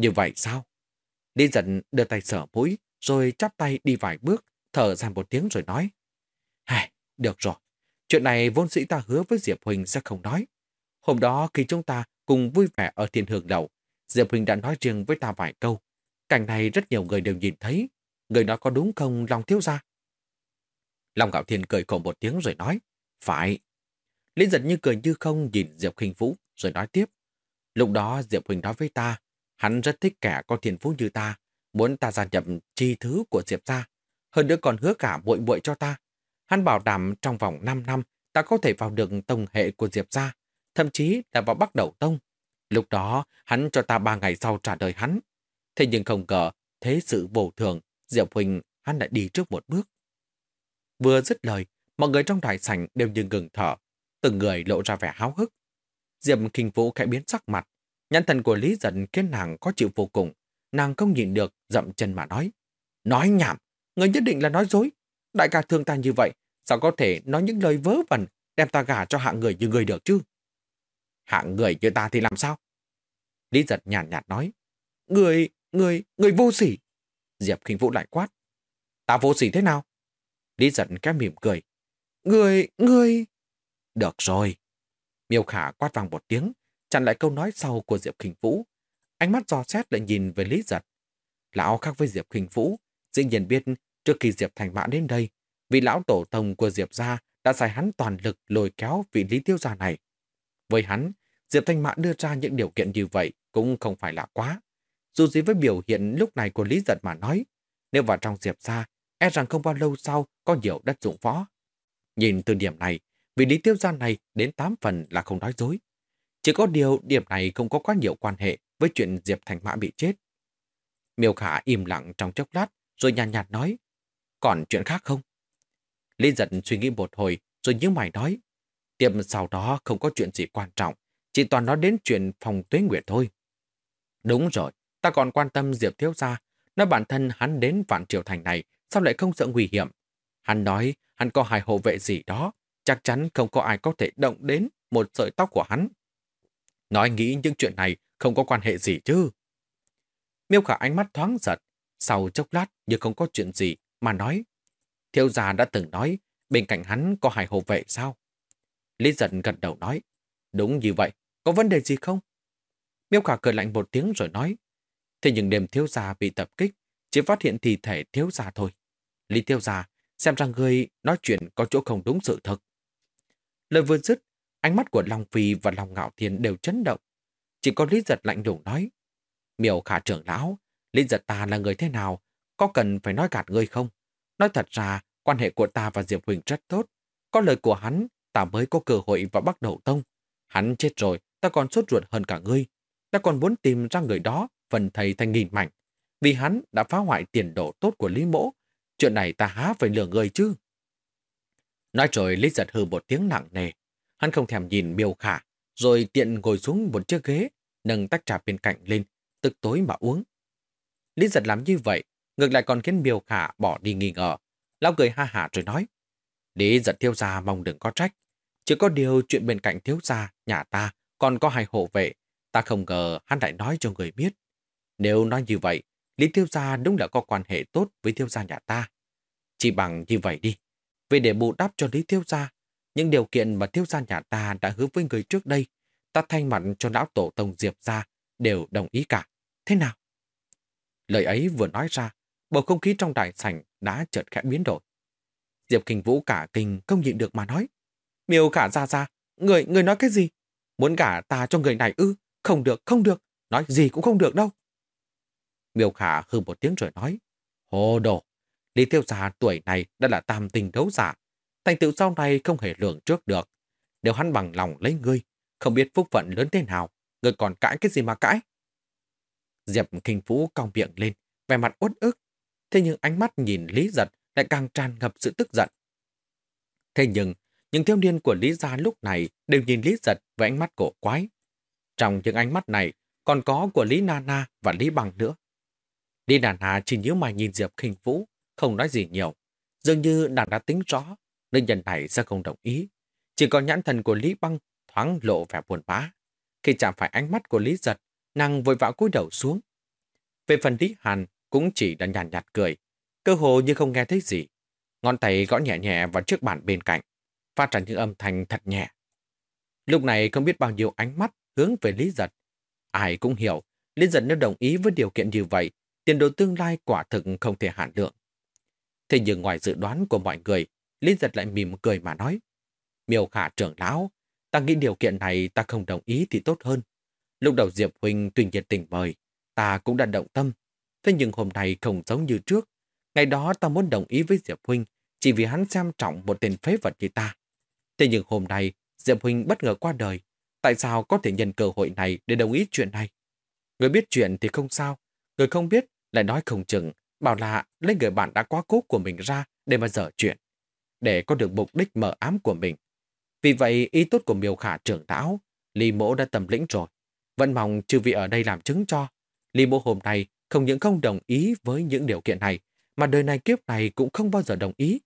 A: Như vậy sao? Lý giận đưa tay sở mũi, rồi chắp tay đi vài bước, thở ra một tiếng rồi nói. Hài, được rồi, chuyện này vốn sĩ ta hứa với Diệp Huỳnh sẽ không nói. Hôm đó khi chúng ta cùng vui vẻ ở thiên hương đầu, Diệp Huỳnh đã nói riêng với ta vài câu. Cảnh này rất nhiều người đều nhìn thấy. Người nói có đúng không lòng thiếu ra? Long Gạo Thiên cười khổ một tiếng rồi nói, phải. Lý giật như cười như không nhìn Diệp Khinh Vũ rồi nói tiếp. Lúc đó Diệp Huỳnh nói với ta, hắn rất thích kẻ có thiên phú như ta, muốn ta gia nhập chi thứ của Diệp gia. Hơn nữa còn hứa cả bội bội cho ta, Hắn bảo đảm trong vòng 5 năm ta có thể vào được tông hệ của Diệp gia, thậm chí là vào bắt đầu tông. Lúc đó, hắn cho ta ba ngày sau trả lời hắn. Thế nhưng không ngờ, thế sự vô thường, Diệp Huỳnh hắn lại đi trước một bước. Vừa dứt lời, mọi người trong đại sảnh đều như ngừng thở, từng người lộ ra vẻ háo hức. Diệp Kinh Vũ khẽ biến sắc mặt, nhãn thần của Lý Giận khiến nàng có chịu vô cùng. Nàng không nhìn được, dậm chân mà nói. Nói nhảm, người nhất định là nói dối. Đại ca thương ta như vậy, sao có thể nói những lời vớ vẩn đem ta gả cho hạng người như người được chứ? Hạng người như ta thì làm sao? Lý giật nhàn nhạt, nhạt nói. Người, người, người vô sỉ. Diệp khinh Vũ lại quát. Ta vô sỉ thế nào? Lý giật cái mỉm cười. Người, người... Được rồi. Miêu Khả quát vang một tiếng, chặn lại câu nói sau của Diệp khinh Vũ. Ánh mắt dò xét lại nhìn về Lý giật. Lão khác với Diệp khinh Vũ, dĩ nhiên biết Trước khi Diệp Thành Mã đến đây, vị lão tổ tông của Diệp gia đã xài hắn toàn lực lôi kéo vị lý tiêu gia này. Với hắn, Diệp Thanh Mã đưa ra những điều kiện như vậy cũng không phải là quá. Dù gì với biểu hiện lúc này của Lý Giật mà nói, nếu vào trong Diệp gia, e rằng không bao lâu sau có nhiều đất dụng võ. Nhìn từ điểm này, vị lý tiêu gia này đến 8 phần là không nói dối. Chỉ có điều điểm này không có quá nhiều quan hệ với chuyện Diệp Thành Mã bị chết. Miêu Khả im lặng trong chốc lát, rồi nhàn nhạt, nhạt nói, còn chuyện khác không? Lý giật suy nghĩ một hồi, rồi như mày nói. Tiệm sau đó không có chuyện gì quan trọng, chỉ toàn nói đến chuyện phòng tuế nguyệt thôi. Đúng rồi, ta còn quan tâm Diệp Thiếu Gia, nói bản thân hắn đến Vạn Triều Thành này, sao lại không sợ nguy hiểm? Hắn nói hắn có hai hộ vệ gì đó, chắc chắn không có ai có thể động đến một sợi tóc của hắn. Nói nghĩ những chuyện này không có quan hệ gì chứ. Miêu khả ánh mắt thoáng giật, sau chốc lát như không có chuyện gì, mà nói. Thiêu gia đã từng nói, bên cạnh hắn có hai hộ vệ sao? Lý giận gật đầu nói, đúng như vậy, có vấn đề gì không? Miêu khả cười lạnh một tiếng rồi nói, thế nhưng đêm thiếu gia bị tập kích, chỉ phát hiện thi thể thiếu gia thôi. Lý thiếu gia, xem rằng người nói chuyện có chỗ không đúng sự thật. Lời vừa dứt, ánh mắt của Long Phi và Long Ngạo Thiên đều chấn động. Chỉ có Lý Giật lạnh lùng nói, Miều khả trưởng lão, Lý Giật ta là người thế nào, có cần phải nói gạt ngươi không? Nói thật ra, quan hệ của ta và Diệp Huỳnh rất tốt. Có lời của hắn, ta mới có cơ hội vào bắt đầu tông. Hắn chết rồi, ta còn sốt ruột hơn cả ngươi. Ta còn muốn tìm ra người đó, phần thầy thành nghìn mảnh. Vì hắn đã phá hoại tiền đồ tốt của Lý Mỗ. Chuyện này ta há phải lừa người chứ. Nói rồi Lý giật hư một tiếng nặng nề. Hắn không thèm nhìn miêu khả, rồi tiện ngồi xuống một chiếc ghế, nâng tách trà bên cạnh lên, tức tối mà uống. Lý giật làm như vậy, ngược lại còn khiến miêu khả bỏ đi nghi ngờ. Lão cười ha hả rồi nói, Lý giật thiếu gia mong đừng có trách. Chỉ có điều chuyện bên cạnh thiếu gia, nhà ta, còn có hai hộ vệ. Ta không ngờ hắn lại nói cho người biết. Nếu nói như vậy, Lý thiếu gia đúng là có quan hệ tốt với thiếu gia nhà ta. Chỉ bằng như vậy đi. Vì để bù đắp cho Lý thiếu gia, những điều kiện mà thiếu gia nhà ta đã hứa với người trước đây, ta thay mặt cho lão tổ tông Diệp ra đều đồng ý cả. Thế nào? Lời ấy vừa nói ra, bầu không khí trong đại sảnh đã chợt khẽ biến đổi. Diệp Kinh Vũ cả kinh không nhịn được mà nói. Miêu cả ra ra, người, người nói cái gì? Muốn cả ta cho người này ư? Không được, không được, nói gì cũng không được đâu. Miêu Khả hư một tiếng rồi nói. Hồ đồ, Lý Tiêu Gia tuổi này đã là tam tình đấu giả. Thành tựu sau này không hề lường trước được. Nếu hắn bằng lòng lấy ngươi, không biết phúc phận lớn thế nào, ngươi còn cãi cái gì mà cãi? Diệp Kinh Phú cong miệng lên, vẻ mặt uất ức. Thế nhưng ánh mắt nhìn Lý Giật lại càng tràn ngập sự tức giận. Thế nhưng, những thiếu niên của Lý Gia lúc này đều nhìn Lý Giật với ánh mắt cổ quái. Trong những ánh mắt này, còn có của Lý Nana và Lý Bằng nữa. Lý Nana chỉ nhớ mày nhìn Diệp Kinh Vũ, không nói gì nhiều. Dường như nàng đã tính rõ, nữ nhân này sẽ không đồng ý. Chỉ có nhãn thần của Lý Băng thoáng lộ vẻ buồn bã. Khi chạm phải ánh mắt của Lý Giật, nàng vội vã cúi đầu xuống. Về phần Lý Hàn cũng chỉ là nhàn nhạt, nhạt cười, cơ hồ như không nghe thấy gì. Ngón tay gõ nhẹ nhẹ vào chiếc bàn bên cạnh, phát ra những âm thanh thật nhẹ. Lúc này không biết bao nhiêu ánh mắt hướng về Lý Giật. Ai cũng hiểu, Lý Giật nếu đồng ý với điều kiện như vậy, tiền đồ tương lai quả thực không thể hạn lượng. Thế nhưng ngoài dự đoán của mọi người, Lý Giật lại mỉm cười mà nói. Miêu khả trưởng lão, ta nghĩ điều kiện này ta không đồng ý thì tốt hơn. Lúc đầu Diệp Huynh tuy nhiệt tình mời, ta cũng đã động tâm. Thế nhưng hôm nay không giống như trước. Ngày đó ta muốn đồng ý với Diệp Huynh chỉ vì hắn xem trọng một tên phế vật như ta. Thế nhưng hôm nay Diệp Huynh bất ngờ qua đời. Tại sao có thể nhân cơ hội này để đồng ý chuyện này? Người biết chuyện thì không sao. Người không biết lại nói không chừng. Bảo là lấy người bạn đã quá cố của mình ra để mà dở chuyện. Để có được mục đích mở ám của mình. Vì vậy ý tốt của miêu khả trưởng lão, Lý Mỗ đã tầm lĩnh rồi. Vẫn mong chư vị ở đây làm chứng cho. Lý Mỗ hôm nay không những không đồng ý với những điều kiện này, mà đời này kiếp này cũng không bao giờ đồng ý.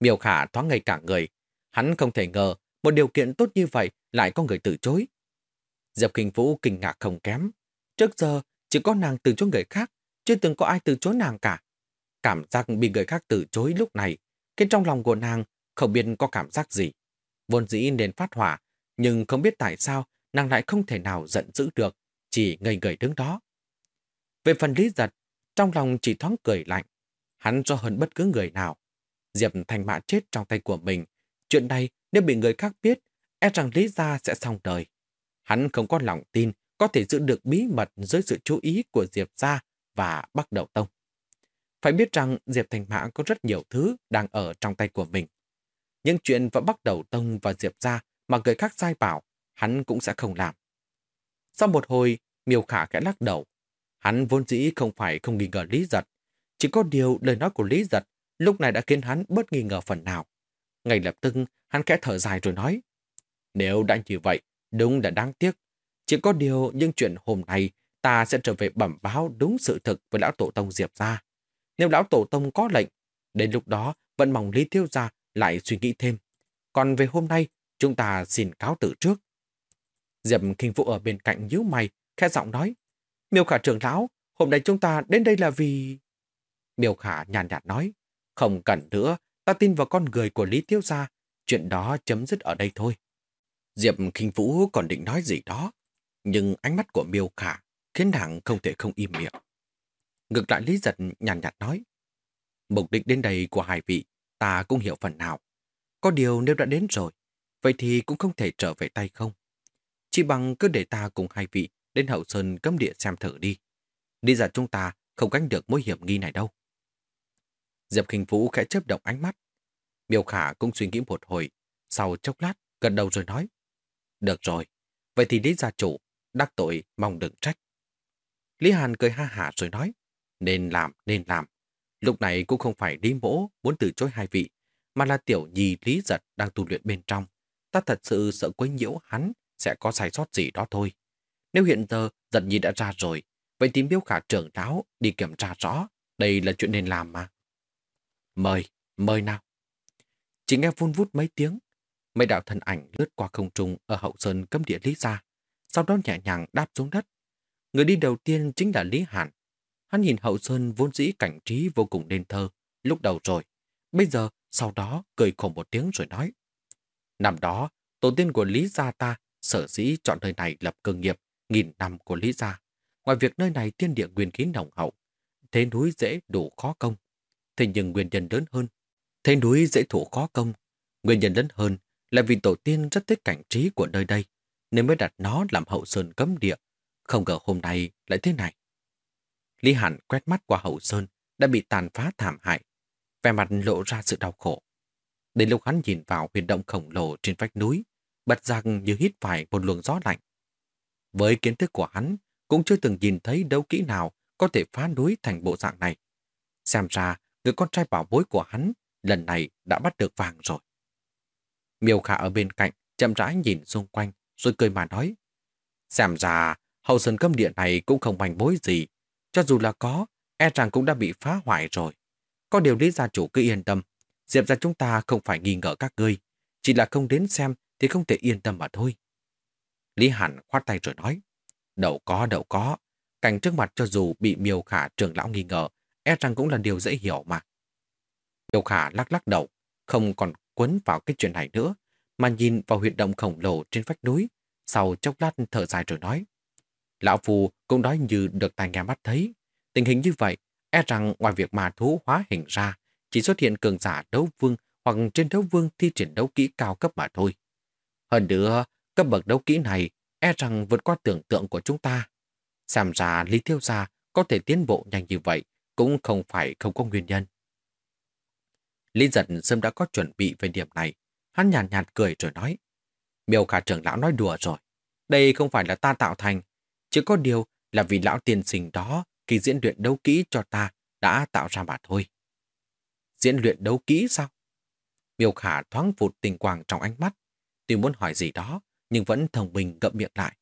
A: Miêu Khả thoáng ngây cả người. Hắn không thể ngờ một điều kiện tốt như vậy lại có người từ chối. Diệp Kinh Vũ kinh ngạc không kém. Trước giờ chỉ có nàng từ chối người khác, chưa từng có ai từ chối nàng cả. Cảm giác bị người khác từ chối lúc này, khiến trong lòng của nàng không biết có cảm giác gì. Vốn dĩ nên phát hỏa, nhưng không biết tại sao nàng lại không thể nào giận dữ được, chỉ ngây ngây đứng đó. Về phần lý giật, trong lòng chỉ thoáng cười lạnh. Hắn cho hơn bất cứ người nào. Diệp Thành Mã chết trong tay của mình. Chuyện này nếu bị người khác biết, e rằng Lý Gia sẽ xong đời. Hắn không có lòng tin có thể giữ được bí mật dưới sự chú ý của Diệp Gia và Bắc Đầu Tông. Phải biết rằng Diệp Thành Mã có rất nhiều thứ đang ở trong tay của mình. Những chuyện vẫn bắt Đầu Tông và Diệp Gia mà người khác sai bảo, hắn cũng sẽ không làm. Sau một hồi, Miêu Khả khẽ lắc đầu. Hắn vốn dĩ không phải không nghi ngờ Lý Giật. Chỉ có điều lời nói của Lý Giật lúc này đã khiến hắn bớt nghi ngờ phần nào. Ngay lập tức, hắn khẽ thở dài rồi nói. Nếu đã như vậy, đúng là đáng tiếc. Chỉ có điều những chuyện hôm nay ta sẽ trở về bẩm báo đúng sự thực với lão tổ tông Diệp ra. Nếu lão tổ tông có lệnh, đến lúc đó vẫn mong Lý Thiếu Gia lại suy nghĩ thêm. Còn về hôm nay, chúng ta xin cáo tử trước. Diệp Kinh Vũ ở bên cạnh nhíu mày, khẽ giọng nói. Miêu Khả trưởng lão, hôm nay chúng ta đến đây là vì... Miêu Khả nhàn nhạt nói. Không cần nữa, ta tin vào con người của Lý Thiếu Gia. Chuyện đó chấm dứt ở đây thôi. Diệp Kinh Vũ còn định nói gì đó, nhưng ánh mắt của Miêu Khả khiến nàng không thể không im miệng. Ngược lại Lý Giật nhàn nhạt nói. Mục đích đến đây của hai vị, ta cũng hiểu phần nào. Có điều nếu đã đến rồi, vậy thì cũng không thể trở về tay không. Chỉ bằng cứ để ta cùng hai vị đến hậu sơn cấm địa xem thử đi. Đi ra chúng ta không gánh được mối hiểm nghi này đâu. Diệp Kinh Vũ khẽ chớp động ánh mắt. Miêu Khả cũng suy nghĩ một hồi, sau chốc lát gần đầu rồi nói. Được rồi, vậy thì Lý gia chủ, đắc tội mong đừng trách. Lý Hàn cười ha hả rồi nói, nên làm, nên làm. Lúc này cũng không phải Lý Mỗ muốn từ chối hai vị, mà là tiểu nhi Lý Giật đang tu luyện bên trong. Ta thật sự sợ quấy nhiễu hắn sẽ có sai sót gì đó thôi. Nếu hiện giờ Giật nhi đã ra rồi, vậy tìm biếu khả trưởng đáo đi kiểm tra rõ. Đây là chuyện nên làm mà. Mời, mời nào. Chỉ nghe vun vút mấy tiếng, mấy đạo thân ảnh lướt qua không trung ở hậu sơn cấm địa Lý Gia, sau đó nhẹ nhàng đáp xuống đất. Người đi đầu tiên chính là Lý Hàn. Hắn nhìn hậu sơn vốn dĩ cảnh trí vô cùng nên thơ, lúc đầu rồi. Bây giờ, sau đó, cười khổ một tiếng rồi nói. Năm đó, tổ tiên của Lý Gia ta sở dĩ chọn nơi này lập cơ nghiệp nghìn năm của Lý Gia. Ngoài việc nơi này tiên địa nguyên khí nồng hậu, thế núi dễ đủ khó công. Thế nhưng nguyên nhân lớn hơn, thế núi dễ thủ khó công. Nguyên nhân lớn hơn là vì tổ tiên rất thích cảnh trí của nơi đây, nên mới đặt nó làm hậu sơn cấm địa. Không ngờ hôm nay lại thế này. Lý Hàn quét mắt qua hậu sơn, đã bị tàn phá thảm hại. Vẻ mặt lộ ra sự đau khổ. Đến lúc hắn nhìn vào huyền động khổng lồ trên vách núi, bật rằng như hít phải một luồng gió lạnh. Với kiến thức của hắn, cũng chưa từng nhìn thấy đấu kỹ nào có thể phá núi thành bộ dạng này. Xem ra, người con trai bảo bối của hắn lần này đã bắt được vàng rồi. Miêu Khả ở bên cạnh, chậm rãi nhìn xung quanh, rồi cười mà nói. Xem ra, hậu sơn cấm địa này cũng không manh bối gì. Cho dù là có, e rằng cũng đã bị phá hoại rồi. Có điều lý gia chủ cứ yên tâm. Diệp ra chúng ta không phải nghi ngờ các ngươi. Chỉ là không đến xem thì không thể yên tâm mà thôi. Lý Hàn khoát tay rồi nói. Đậu có, đậu có. Cảnh trước mặt cho dù bị miêu khả trưởng lão nghi ngờ, e rằng cũng là điều dễ hiểu mà. Miêu khả lắc lắc đầu, không còn quấn vào cái chuyện này nữa, mà nhìn vào huyệt động khổng lồ trên vách núi, sau chốc lát thở dài rồi nói. Lão Phù cũng nói như được tai nghe mắt thấy. Tình hình như vậy, e rằng ngoài việc mà thú hóa hình ra, chỉ xuất hiện cường giả đấu vương hoặc trên đấu vương thi triển đấu kỹ cao cấp mà thôi. Hơn nữa, cấp bậc đấu kỹ này e rằng vượt qua tưởng tượng của chúng ta. Xem ra Lý Thiêu Gia có thể tiến bộ nhanh như vậy cũng không phải không có nguyên nhân. Lý giật sớm đã có chuẩn bị về điểm này. Hắn nhàn nhạt, nhạt cười rồi nói. Miêu khả trưởng lão nói đùa rồi. Đây không phải là ta tạo thành. Chỉ có điều là vì lão tiền sinh đó khi diễn luyện đấu kỹ cho ta đã tạo ra mà thôi. Diễn luyện đấu kỹ sao? Miêu khả thoáng vụt tình quang trong ánh mắt. Tuy muốn hỏi gì đó, nhưng vẫn thông minh gậm miệng lại.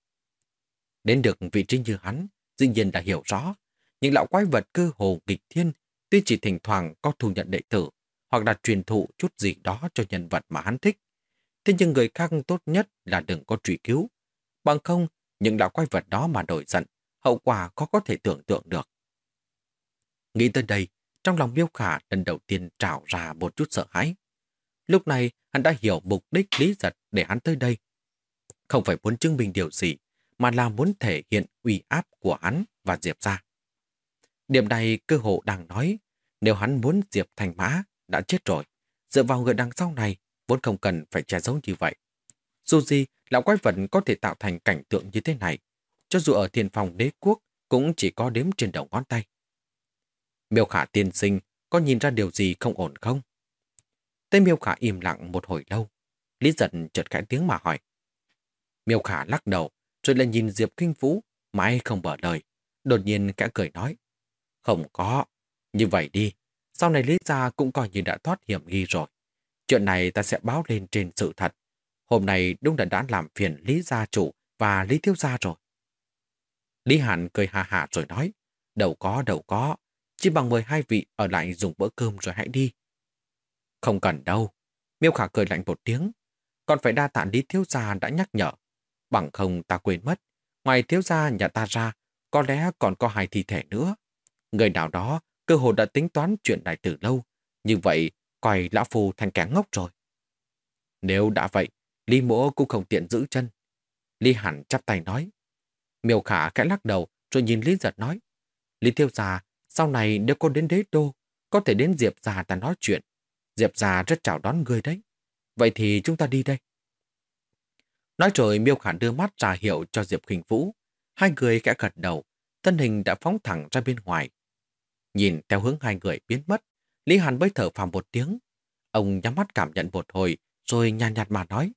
A: Đến được vị trí như hắn, dĩ nhiên đã hiểu rõ. Những lão quái vật cơ hồ nghịch thiên, tuy chỉ thỉnh thoảng có thu nhận đệ tử, hoặc là truyền thụ chút gì đó cho nhân vật mà hắn thích. Thế nhưng người khác tốt nhất là đừng có truy cứu. Bằng không, những lão quái vật đó mà nổi giận, hậu quả có có thể tưởng tượng được. Nghĩ tới đây, trong lòng miêu khả lần đầu tiên trào ra một chút sợ hãi. Lúc này, hắn đã hiểu mục đích lý giật để hắn tới đây. Không phải muốn chứng minh điều gì, mà là muốn thể hiện uy áp của hắn và Diệp ra. Điểm này cơ hộ đang nói, nếu hắn muốn Diệp thành mã, đã chết rồi. Dựa vào người đằng sau này, vốn không cần phải che giấu như vậy. Dù gì, lão quái vật có thể tạo thành cảnh tượng như thế này. Cho dù ở thiên phòng đế quốc, cũng chỉ có đếm trên đầu ngón tay. Miêu khả tiên sinh, có nhìn ra điều gì không ổn không? Tên miêu khả im lặng một hồi lâu. Lý giận chợt khẽ tiếng mà hỏi. Miêu khả lắc đầu, rồi lại nhìn Diệp Kinh Vũ, mãi không bở lời. Đột nhiên kẽ cười nói. Không có. Như vậy đi, sau này Lý Gia cũng coi như đã thoát hiểm nghi rồi. Chuyện này ta sẽ báo lên trên sự thật. Hôm nay đúng là đã làm phiền Lý Gia chủ và Lý Thiếu Gia rồi. Lý Hàn cười hà hà rồi nói, đâu có, đâu có, chỉ bằng mời hai vị ở lại dùng bữa cơm rồi hãy đi. Không cần đâu. Miêu Khả cười lạnh một tiếng, còn phải đa tạ Lý Thiếu Gia đã nhắc nhở. Bằng không ta quên mất, ngoài Thiếu Gia nhà ta ra, có lẽ còn có hai thi thể nữa. Người nào đó cơ hồ đã tính toán chuyện này từ lâu, như vậy coi lão phu thành kẻ ngốc rồi. Nếu đã vậy, Lý mỗ cũng không tiện giữ chân. Lý hẳn chắp tay nói. Miêu khả khẽ lắc đầu rồi nhìn Lý giật nói. Lý thiêu già, sau này nếu con đến đế đô, có thể đến Diệp già ta nói chuyện. Diệp già rất chào đón người đấy. Vậy thì chúng ta đi đây. Nói rồi Miêu Khả đưa mắt ra hiệu cho Diệp Khinh Vũ. Hai người khẽ gật đầu, thân hình đã phóng thẳng ra bên ngoài, Nhìn theo hướng hai người biến mất, Lý Hàn bấy thở phào một tiếng. Ông nhắm mắt cảm nhận một hồi, rồi nhàn nhạt mà nói.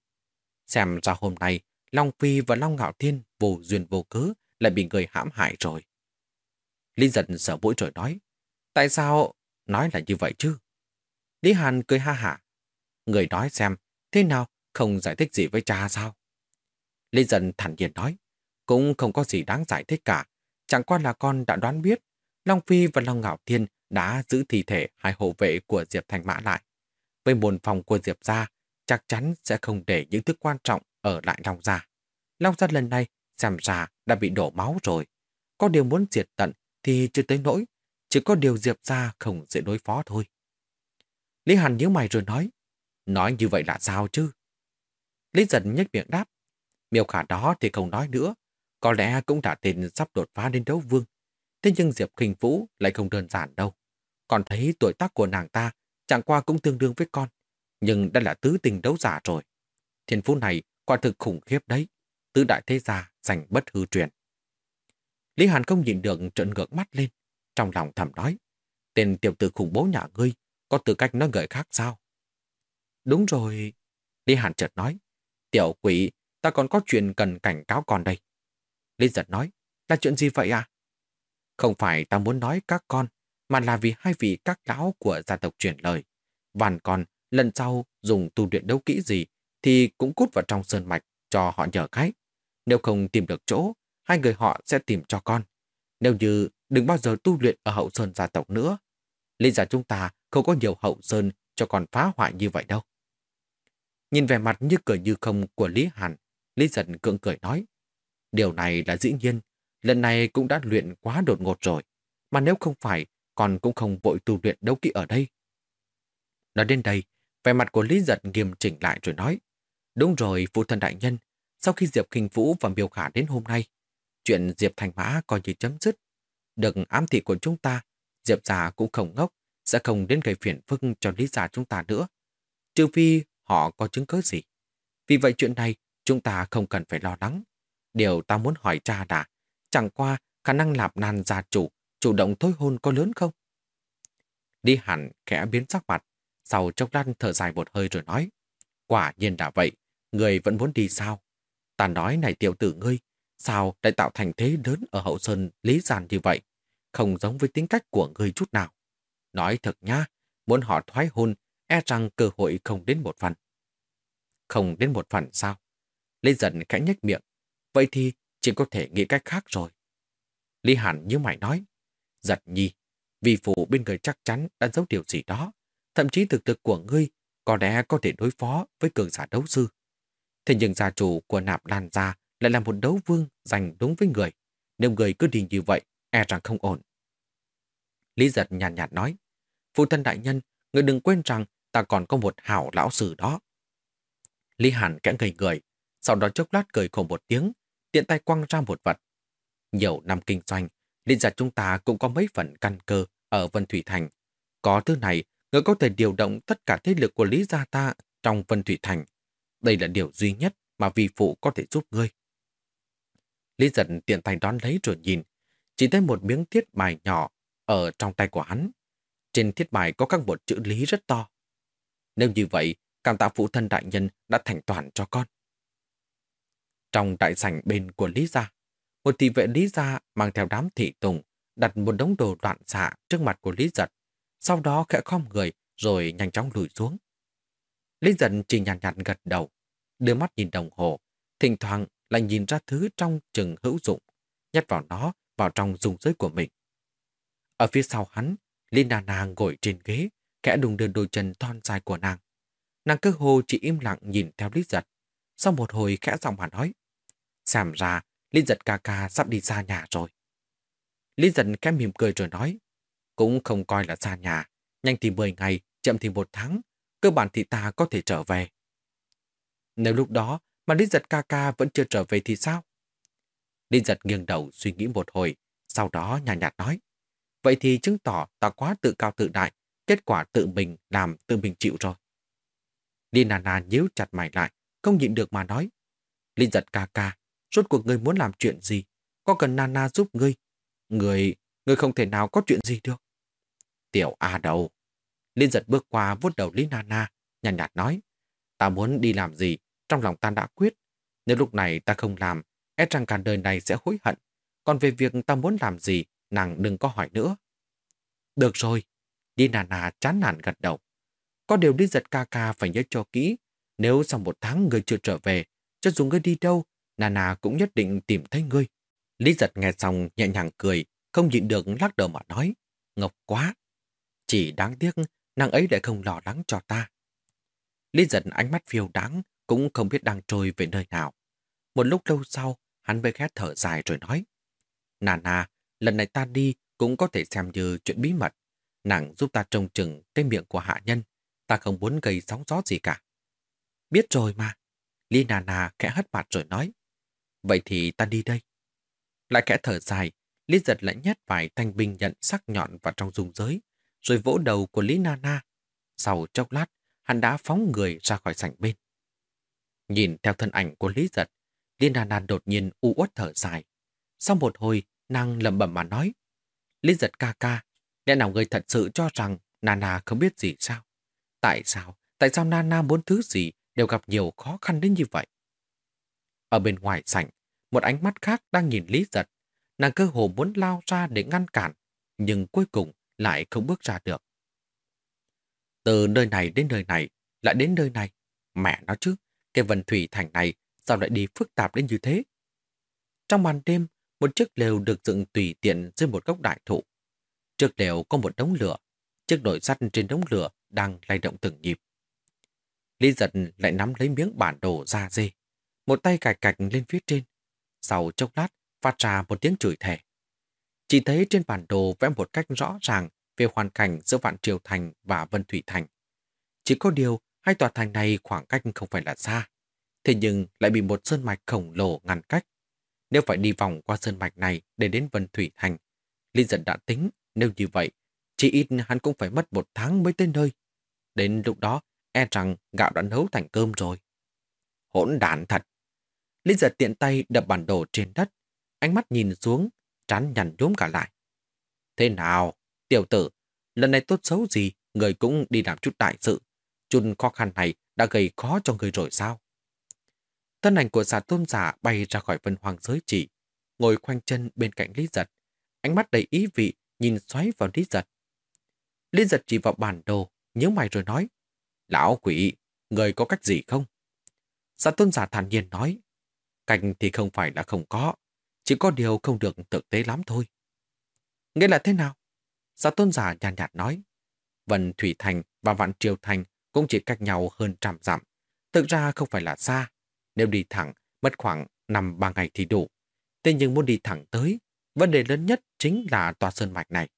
A: Xem ra hôm nay, Long Phi và Long Ngạo Thiên vô duyên vô cớ lại bị người hãm hại rồi. Lý giật sợ mũi rồi nói. Tại sao nói là như vậy chứ? Lý Hàn cười ha hả. Người nói xem, thế nào không giải thích gì với cha sao? Lý dần thản nhiên nói. Cũng không có gì đáng giải thích cả. Chẳng qua là con đã đoán biết. Long Phi và Long Ngạo Thiên đã giữ thi thể hai hộ vệ của Diệp Thành Mã lại. Với môn phòng của Diệp gia, chắc chắn sẽ không để những thứ quan trọng ở lại Long Gia. Long Gia lần này xem ra đã bị đổ máu rồi. Có điều muốn diệt tận thì chưa tới nỗi, chỉ có điều Diệp gia không dễ đối phó thôi. Lý Hàn nhíu mày rồi nói, nói như vậy là sao chứ? Lý Dân nhếch miệng đáp, miêu khả đó thì không nói nữa, có lẽ cũng đã tên sắp đột phá đến đấu vương. Thế nhưng Diệp Kinh Vũ lại không đơn giản đâu. Còn thấy tuổi tác của nàng ta chẳng qua cũng tương đương với con, nhưng đã là tứ tình đấu giả rồi. Thiên phú này quả thực khủng khiếp đấy, tứ đại thế gia giành bất hư truyền. Lý Hàn không nhìn được trợn ngược mắt lên, trong lòng thầm nói, tên tiểu tử khủng bố nhà ngươi có tư cách nói người khác sao? Đúng rồi, Lý Hàn chợt nói, tiểu quỷ, ta còn có chuyện cần cảnh cáo con đây. Lý giật nói, là chuyện gì vậy à? Không phải ta muốn nói các con, mà là vì hai vị các lão của gia tộc truyền lời. Vàn con, lần sau dùng tu luyện đấu kỹ gì thì cũng cút vào trong sơn mạch cho họ nhờ khách. Nếu không tìm được chỗ, hai người họ sẽ tìm cho con. Nếu như đừng bao giờ tu luyện ở hậu sơn gia tộc nữa. Lý giả chúng ta không có nhiều hậu sơn cho con phá hoại như vậy đâu. Nhìn vẻ mặt như cười như không của Lý Hàn, Lý giật cưỡng cười nói. Điều này là dĩ nhiên, lần này cũng đã luyện quá đột ngột rồi. Mà nếu không phải, con cũng không vội tu luyện đấu kỹ ở đây. Nói đến đây, vẻ mặt của Lý Giật nghiêm chỉnh lại rồi nói. Đúng rồi, phụ thân đại nhân, sau khi Diệp Kinh Vũ và Miêu Khả đến hôm nay, chuyện Diệp Thành Mã coi như chấm dứt. Được ám thị của chúng ta, Diệp già cũng không ngốc, sẽ không đến gây phiền phức cho Lý già chúng ta nữa. Trừ phi họ có chứng cứ gì. Vì vậy chuyện này chúng ta không cần phải lo lắng. Điều ta muốn hỏi cha đã, chẳng qua khả năng lạp nan gia chủ chủ động thôi hôn có lớn không? Đi hẳn kẻ biến sắc mặt, sau chốc lát thở dài một hơi rồi nói, quả nhiên đã vậy, người vẫn muốn đi sao? Ta nói này tiểu tử ngươi, sao lại tạo thành thế lớn ở hậu sơn lý giàn như vậy? Không giống với tính cách của ngươi chút nào. Nói thật nha, muốn họ thoái hôn, e rằng cơ hội không đến một phần. Không đến một phần sao? Lê dần khẽ nhếch miệng. Vậy thì chỉ có thể nghĩ cách khác rồi. Lý Hàn như mày nói. Giật nhi, vì phụ bên người chắc chắn đã giấu điều gì đó. Thậm chí thực lực của ngươi có lẽ có thể đối phó với cường giả đấu sư. Thế nhưng gia chủ của nạp lan gia lại là một đấu vương dành đúng với người. Nếu người cứ đi như vậy, e rằng không ổn. Lý giật nhàn nhạt, nhạt nói, Phụ thân đại nhân, người đừng quên rằng ta còn có một hảo lão sử đó. Lý Hàn kẽ ngây người, sau đó chốc lát cười khổ một tiếng, tiện tay quăng ra một vật. Nhiều năm kinh doanh, Lý giật chúng ta cũng có mấy phần căn cơ ở Vân Thủy Thành. Có thứ này, người có thể điều động tất cả thế lực của Lý gia ta trong Vân Thủy Thành. Đây là điều duy nhất mà vi phụ có thể giúp ngươi. Lý giật tiện tay đón lấy rồi nhìn, chỉ thấy một miếng thiết bài nhỏ ở trong tay của hắn. Trên thiết bài có các một chữ lý rất to. Nếu như vậy, cảm tạ phụ thân đại nhân đã thành toàn cho con. Trong đại sảnh bên của Lý Gia, một thị vệ Lý Gia mang theo đám thị tùng đặt một đống đồ đoạn xạ trước mặt của Lý Giật, sau đó khẽ khom người rồi nhanh chóng lùi xuống. Linh giận chỉ nhàn nhạt, nhạt gật đầu, đưa mắt nhìn đồng hồ, thỉnh thoảng lại nhìn ra thứ trong chừng hữu dụng, nhét vào nó vào trong dùng giới của mình. Ở phía sau hắn, Linda nàng ngồi trên ghế, kẽ đùng đưa đôi chân thon dài của nàng. Nàng cơ hồ chỉ im lặng nhìn theo Lý Giật. Sau một hồi khẽ giọng mà nói. Xem ra, Lý Giật ca ca sắp đi xa nhà rồi. Lý Giật khẽ mỉm cười rồi nói. Cũng không coi là xa nhà. Nhanh thì 10 ngày, chậm thì một tháng. Cơ bản thì ta có thể trở về. Nếu lúc đó mà Lý Giật ca ca vẫn chưa trở về thì sao? Lý Giật nghiêng đầu suy nghĩ một hồi, sau đó nhàn nhạt, nhạt nói. Vậy thì chứng tỏ ta quá tự cao tự đại, kết quả tự mình làm tự mình chịu rồi. Đi Nana nhíu chặt mày lại, không nhịn được mà nói. Lý giật ca ca, rốt cuộc ngươi muốn làm chuyện gì? Có cần Nana giúp ngươi? Người, người không thể nào có chuyện gì được. Tiểu A đầu. Linh giật bước qua vuốt đầu Lý Nana, nhàn nhạt, nhạt nói. Ta muốn đi làm gì, trong lòng ta đã quyết. Nếu lúc này ta không làm, e rằng cả đời này sẽ hối hận. Còn về việc ta muốn làm gì, nàng đừng có hỏi nữa. Được rồi, Lý Nana chán nản gật đầu. Có điều Liên giật ca ca phải nhớ cho kỹ, nếu sau một tháng người chưa trở về, cho dù ngươi đi đâu, Nana cũng nhất định tìm thấy ngươi. Lý giật nghe xong nhẹ nhàng cười, không nhịn được lắc đầu mà nói. Ngọc quá! Chỉ đáng tiếc nàng ấy lại không lo lắng cho ta. Lý giật ánh mắt phiêu đáng, cũng không biết đang trôi về nơi nào. Một lúc lâu sau, hắn mới khét thở dài rồi nói. Nà nà, lần này ta đi cũng có thể xem như chuyện bí mật. Nàng giúp ta trông chừng cái miệng của hạ nhân. Ta không muốn gây sóng gió gì cả. Biết rồi mà. Lý nà nà khẽ hất mặt rồi nói. Vậy thì ta đi đây. Lại khẽ thở dài, Lý giật lại nhét vài thanh binh nhận sắc nhọn vào trong dung giới, rồi vỗ đầu của Lý Nana. Sau chốc lát, hắn đã phóng người ra khỏi sảnh bên. Nhìn theo thân ảnh của Lý giật, Lý Nana đột nhiên u uất thở dài. Sau một hồi, nàng lẩm bẩm mà nói. Lý giật ca ca, lẽ nào người thật sự cho rằng Nana không biết gì sao? Tại sao? Tại sao Nana muốn thứ gì đều gặp nhiều khó khăn đến như vậy? Ở bên ngoài sảnh, một ánh mắt khác đang nhìn Lý giật. Nàng cơ hồ muốn lao ra để ngăn cản, nhưng cuối cùng lại không bước ra được. Từ nơi này đến nơi này, lại đến nơi này. Mẹ nó chứ, cái vần thủy thành này sao lại đi phức tạp đến như thế? Trong màn đêm, một chiếc lều được dựng tùy tiện dưới một gốc đại thụ. Trước lều có một đống lửa, chiếc nồi sắt trên đống lửa đang lay động từng nhịp. Lý giật lại nắm lấy miếng bản đồ da dê, một tay cạch cạch lên phía trên. Sau chốc lát, phát ra một tiếng chửi thề. Chỉ thấy trên bản đồ vẽ một cách rõ ràng về hoàn cảnh giữa Vạn Triều Thành và Vân Thủy Thành. Chỉ có điều, hai tòa thành này khoảng cách không phải là xa, thế nhưng lại bị một sơn mạch khổng lồ ngăn cách. Nếu phải đi vòng qua sơn mạch này để đến Vân Thủy Thành, Lý Dân đã tính, nếu như vậy, chỉ ít hắn cũng phải mất một tháng mới tới nơi. Đến lúc đó, e rằng gạo đã nấu thành cơm rồi. Hỗn đản thật! Lý giật tiện tay đập bản đồ trên đất, ánh mắt nhìn xuống, trán nhằn nhúm cả lại. Thế nào, tiểu tử, lần này tốt xấu gì, người cũng đi làm chút đại sự. Chút khó khăn này đã gây khó cho người rồi sao? Thân ảnh của giả tôn giả bay ra khỏi vân hoàng giới chỉ, ngồi khoanh chân bên cạnh Lý Giật, ánh mắt đầy ý vị nhìn xoáy vào Lý Giật. Lý Giật chỉ vào bản đồ, nhớ mày rồi nói, Lão quỷ, người có cách gì không? Giả tôn giả thản nhiên nói, Cạnh thì không phải là không có, chỉ có điều không được thực tế lắm thôi. Nghĩa là thế nào? Giả tôn giả nhàn nhạt, nhạt nói. Vân Thủy Thành và Vạn Triều Thành cũng chỉ cách nhau hơn trăm dặm. Thực ra không phải là xa. Nếu đi thẳng, mất khoảng năm ba ngày thì đủ. Thế nhưng muốn đi thẳng tới, vấn đề lớn nhất chính là tòa sơn mạch này.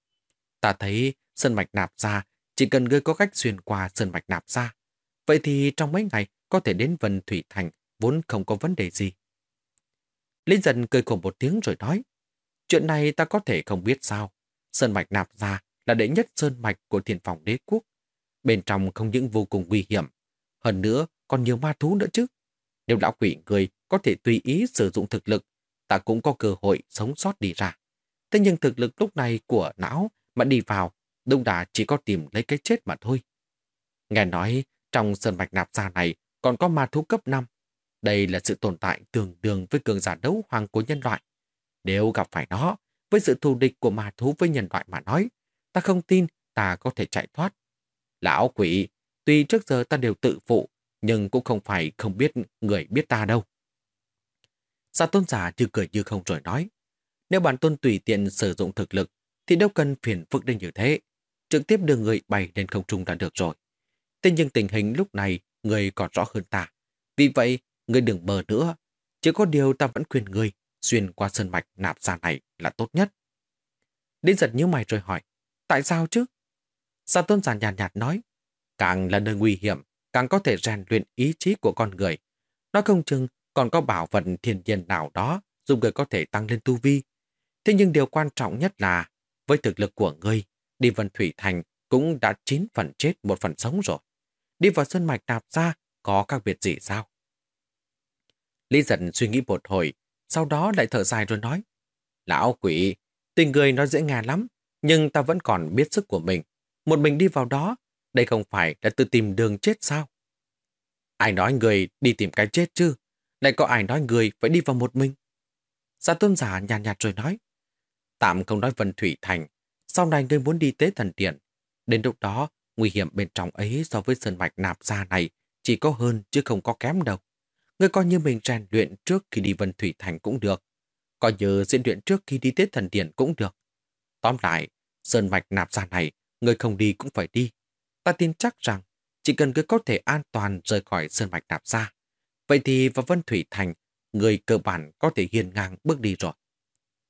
A: Ta thấy sơn mạch nạp ra, chỉ cần ngươi có cách xuyên qua sơn mạch nạp ra. Vậy thì trong mấy ngày có thể đến Vân Thủy Thành vốn không có vấn đề gì. Lý dần cười khổ một tiếng rồi nói, chuyện này ta có thể không biết sao. Sơn mạch nạp ra là đệ nhất sơn mạch của thiền phòng đế quốc. Bên trong không những vô cùng nguy hiểm, hơn nữa còn nhiều ma thú nữa chứ. Nếu lão quỷ người có thể tùy ý sử dụng thực lực, ta cũng có cơ hội sống sót đi ra. Thế nhưng thực lực lúc này của não mà đi vào, đông đã chỉ có tìm lấy cái chết mà thôi. Nghe nói, trong sơn mạch nạp ra này còn có ma thú cấp 5, đây là sự tồn tại tương đương với cường giả đấu hoàng của nhân loại. Nếu gặp phải nó, với sự thù địch của ma thú với nhân loại mà nói, ta không tin ta có thể chạy thoát. Lão quỷ, tuy trước giờ ta đều tự phụ, nhưng cũng không phải không biết người biết ta đâu. Giả tôn giả như cười như không rồi nói, nếu bản tôn tùy tiện sử dụng thực lực, thì đâu cần phiền phức đến như thế. Trực tiếp đưa người bay lên không trung là được rồi. Thế nhưng tình hình lúc này người còn rõ hơn ta. Vì vậy, Ngươi đừng bờ nữa. Chỉ có điều ta vẫn khuyên ngươi xuyên qua sơn mạch nạp ra này là tốt nhất. Đến giật như mày rồi hỏi, tại sao chứ? Sa tôn giả nhàn nhạt, nhạt nói, càng là nơi nguy hiểm, càng có thể rèn luyện ý chí của con người. Nó không chừng còn có bảo vật thiên nhiên nào đó giúp người có thể tăng lên tu vi. Thế nhưng điều quan trọng nhất là, với thực lực của ngươi, đi Vân Thủy Thành cũng đã chín phần chết một phần sống rồi. Đi vào sơn mạch nạp ra có các biệt gì sao? Lý giật suy nghĩ một hồi, sau đó lại thở dài rồi nói. Lão quỷ, tình người nói dễ nghe lắm, nhưng ta vẫn còn biết sức của mình. Một mình đi vào đó, đây không phải là tự tìm đường chết sao? Ai nói người đi tìm cái chết chứ? Lại có ai nói người phải đi vào một mình? Giả tôn giả nhàn nhạt, nhạt rồi nói. Tạm không nói Vân Thủy Thành, sau này ngươi muốn đi tế thần điện. Đến lúc đó, nguy hiểm bên trong ấy so với sơn mạch nạp ra này chỉ có hơn chứ không có kém đâu người coi như mình rèn luyện trước khi đi Vân Thủy Thành cũng được. Coi như diễn luyện trước khi đi tết thần điện cũng được. Tóm lại, sơn mạch nạp ra này, người không đi cũng phải đi. Ta tin chắc rằng, chỉ cần người có thể an toàn rời khỏi sơn mạch nạp ra. Vậy thì vào Vân Thủy Thành, người cơ bản có thể hiền ngang bước đi rồi.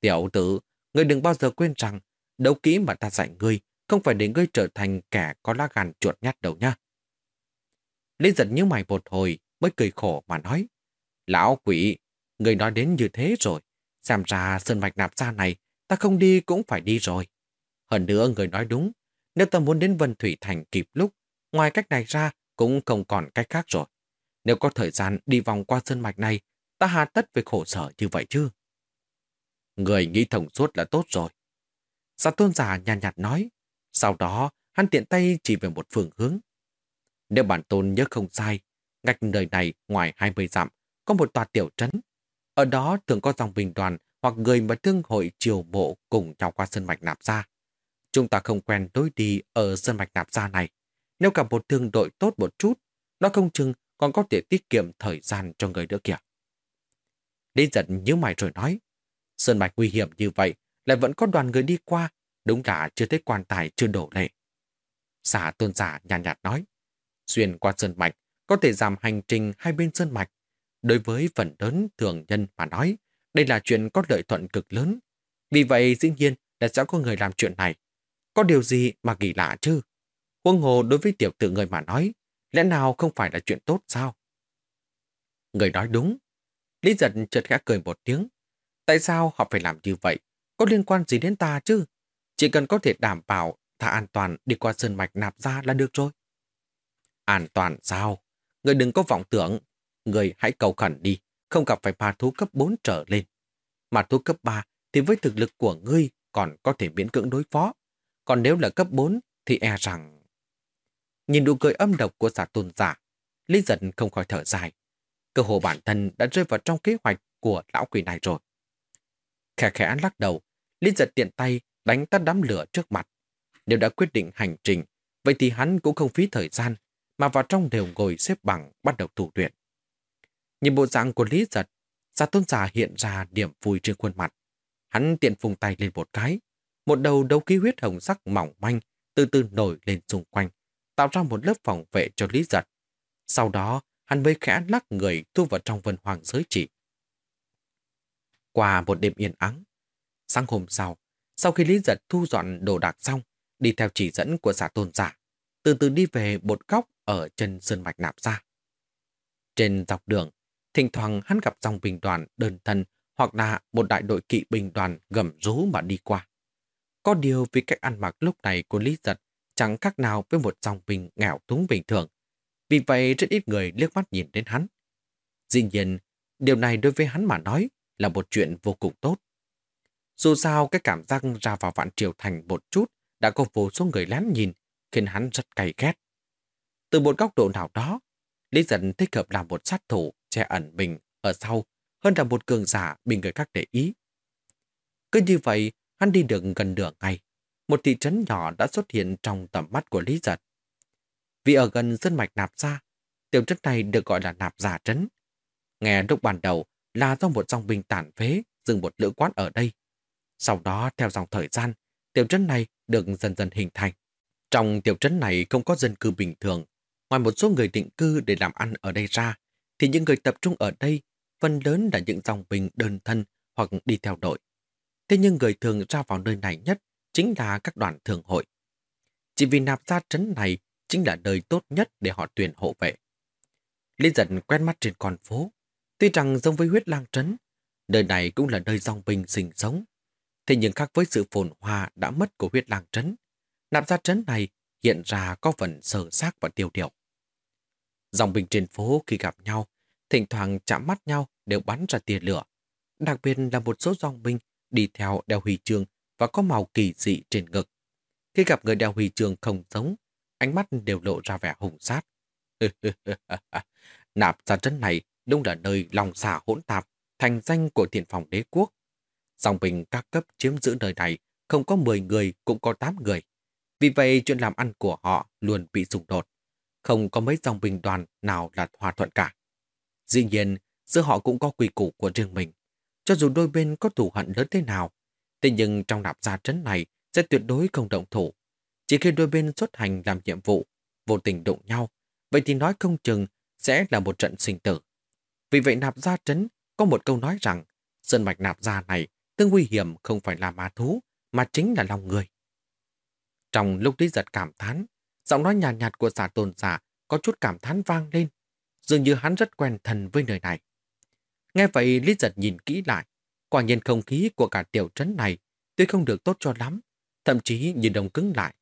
A: Tiểu tử, người đừng bao giờ quên rằng, đấu kỹ mà ta dạy ngươi không phải để ngươi trở thành kẻ có lá gan chuột nhát đâu nha. Lý giật như mày một hồi mới cười khổ mà nói. Lão quỷ, người nói đến như thế rồi. Xem ra sơn mạch nạp ra này, ta không đi cũng phải đi rồi. Hơn nữa người nói đúng, nếu ta muốn đến Vân Thủy Thành kịp lúc, ngoài cách này ra cũng không còn cách khác rồi. Nếu có thời gian đi vòng qua sơn mạch này, ta hà tất về khổ sở như vậy chứ. Người nghĩ thông suốt là tốt rồi. Giả tôn giả nhàn nhạt, nhạt nói, sau đó hắn tiện tay chỉ về một phương hướng. Nếu bản tôn nhớ không sai, ngạch nơi này ngoài 20 dặm có một tòa tiểu trấn. Ở đó thường có dòng bình đoàn hoặc người mà thương hội triều bộ cùng nhau qua sân mạch nạp ra. Chúng ta không quen đối đi ở sân mạch nạp ra này. Nếu cả một thương đội tốt một chút, nó không chừng còn có thể tiết kiệm thời gian cho người nữa kìa. Lý giật nhíu mày rồi nói, sơn mạch nguy hiểm như vậy, lại vẫn có đoàn người đi qua, đúng là chưa thấy quan tài chưa đổ lệ. xà tôn giả nhàn nhạt, nhạt nói, xuyên qua sơn mạch có thể giảm hành trình hai bên sơn mạch. Đối với phần lớn thường nhân mà nói, đây là chuyện có lợi thuận cực lớn. Vì vậy dĩ nhiên là sẽ có người làm chuyện này. Có điều gì mà kỳ lạ chứ? Quân hồ đối với tiểu tử người mà nói, lẽ nào không phải là chuyện tốt sao? Người nói đúng. Lý giật chợt khẽ cười một tiếng. Tại sao họ phải làm như vậy? Có liên quan gì đến ta chứ? Chỉ cần có thể đảm bảo thả an toàn đi qua sơn mạch nạp ra là được rồi. An toàn sao? Người đừng có vọng tưởng. Người hãy cầu khẩn đi, không gặp phải ma thú cấp 4 trở lên. Ma thú cấp 3 thì với thực lực của ngươi còn có thể miễn cưỡng đối phó. Còn nếu là cấp 4 thì e rằng... Nhìn nụ cười âm độc của giả tôn giả, Lý giận không khỏi thở dài. Cơ hồ bản thân đã rơi vào trong kế hoạch của lão quỷ này rồi. Khẽ khẽ lắc đầu, Lý giật tiện tay đánh tắt đám lửa trước mặt. Nếu đã quyết định hành trình, vậy thì hắn cũng không phí thời gian, mà vào trong đều ngồi xếp bằng bắt đầu thủ luyện. Nhìn bộ dạng của Lý giật, Giả tôn giả hiện ra điểm vui trên khuôn mặt. Hắn tiện phùng tay lên một cái. Một đầu đấu khí huyết hồng sắc mỏng manh từ từ nổi lên xung quanh, tạo ra một lớp phòng vệ cho Lý giật. Sau đó, hắn mới khẽ lắc người thu vào trong vân hoàng giới chỉ. Qua một đêm yên ắng, sáng hôm sau, sau khi Lý giật thu dọn đồ đạc xong, đi theo chỉ dẫn của giả tôn giả, từ từ đi về một góc ở chân sơn mạch nạp ra. Trên dọc đường, thỉnh thoảng hắn gặp dòng bình đoàn đơn thân hoặc là một đại đội kỵ bình đoàn gầm rú mà đi qua. Có điều vì cách ăn mặc lúc này của Lý Giật chẳng khác nào với một dòng bình nghèo túng bình thường. Vì vậy rất ít người liếc mắt nhìn đến hắn. Dĩ nhiên, điều này đối với hắn mà nói là một chuyện vô cùng tốt. Dù sao cái cảm giác ra vào vạn triều thành một chút đã có vô số người lén nhìn khiến hắn rất cay ghét. Từ một góc độ nào đó, Lý Dân thích hợp làm một sát thủ che ẩn mình ở sau hơn là một cường giả bị người khác để ý. Cứ như vậy, hắn đi được gần nửa ngày. Một thị trấn nhỏ đã xuất hiện trong tầm mắt của Lý Giật. Vì ở gần dân mạch nạp Gia, tiểu trấn này được gọi là nạp giả trấn. Nghe lúc ban đầu là do một dòng binh tản phế dừng một lữ quán ở đây. Sau đó, theo dòng thời gian, tiểu trấn này được dần dần hình thành. Trong tiểu trấn này không có dân cư bình thường. Ngoài một số người định cư để làm ăn ở đây ra, thì những người tập trung ở đây phần lớn là những dòng bình đơn thân hoặc đi theo đội. Thế nhưng người thường ra vào nơi này nhất chính là các đoàn thường hội. Chỉ vì nạp gia trấn này chính là nơi tốt nhất để họ tuyển hộ vệ. Lý giận quen mắt trên con phố. Tuy rằng giống với huyết lang trấn, nơi này cũng là nơi dòng bình sinh sống. Thế nhưng khác với sự phồn hoa đã mất của huyết lang trấn, nạp gia trấn này hiện ra có phần sờ xác và tiêu điều. Dòng binh trên phố khi gặp nhau, thỉnh thoảng chạm mắt nhau đều bắn ra tia lửa. Đặc biệt là một số dòng binh đi theo đeo huy chương và có màu kỳ dị trên ngực. Khi gặp người đeo huy chương không giống, ánh mắt đều lộ ra vẻ hùng sát. Nạp ra trấn này đúng là nơi lòng xả hỗn tạp, thành danh của thiền phòng đế quốc. Dòng binh các cấp chiếm giữ nơi này không có 10 người cũng có 8 người. Vì vậy chuyện làm ăn của họ luôn bị xung đột. Không có mấy dòng bình đoàn nào là hòa thuận cả. Dĩ nhiên, giữa họ cũng có quy củ của riêng mình. Cho dù đôi bên có thù hận lớn thế nào, thế nhưng trong nạp gia trấn này sẽ tuyệt đối không động thủ. Chỉ khi đôi bên xuất hành làm nhiệm vụ, vô tình đụng nhau, vậy thì nói không chừng sẽ là một trận sinh tử. Vì vậy nạp gia trấn có một câu nói rằng sơn mạch nạp gia này tương nguy hiểm không phải là ma thú, mà chính là lòng người. Trong lúc Lý Giật cảm thán, giọng nói nhàn nhạt, nhạt của giả tồn giả có chút cảm thán vang lên, dường như hắn rất quen thần với nơi này. Nghe vậy Lý Giật nhìn kỹ lại, quả nhiên không khí của cả tiểu trấn này tuy không được tốt cho lắm, thậm chí nhìn đông cứng lại.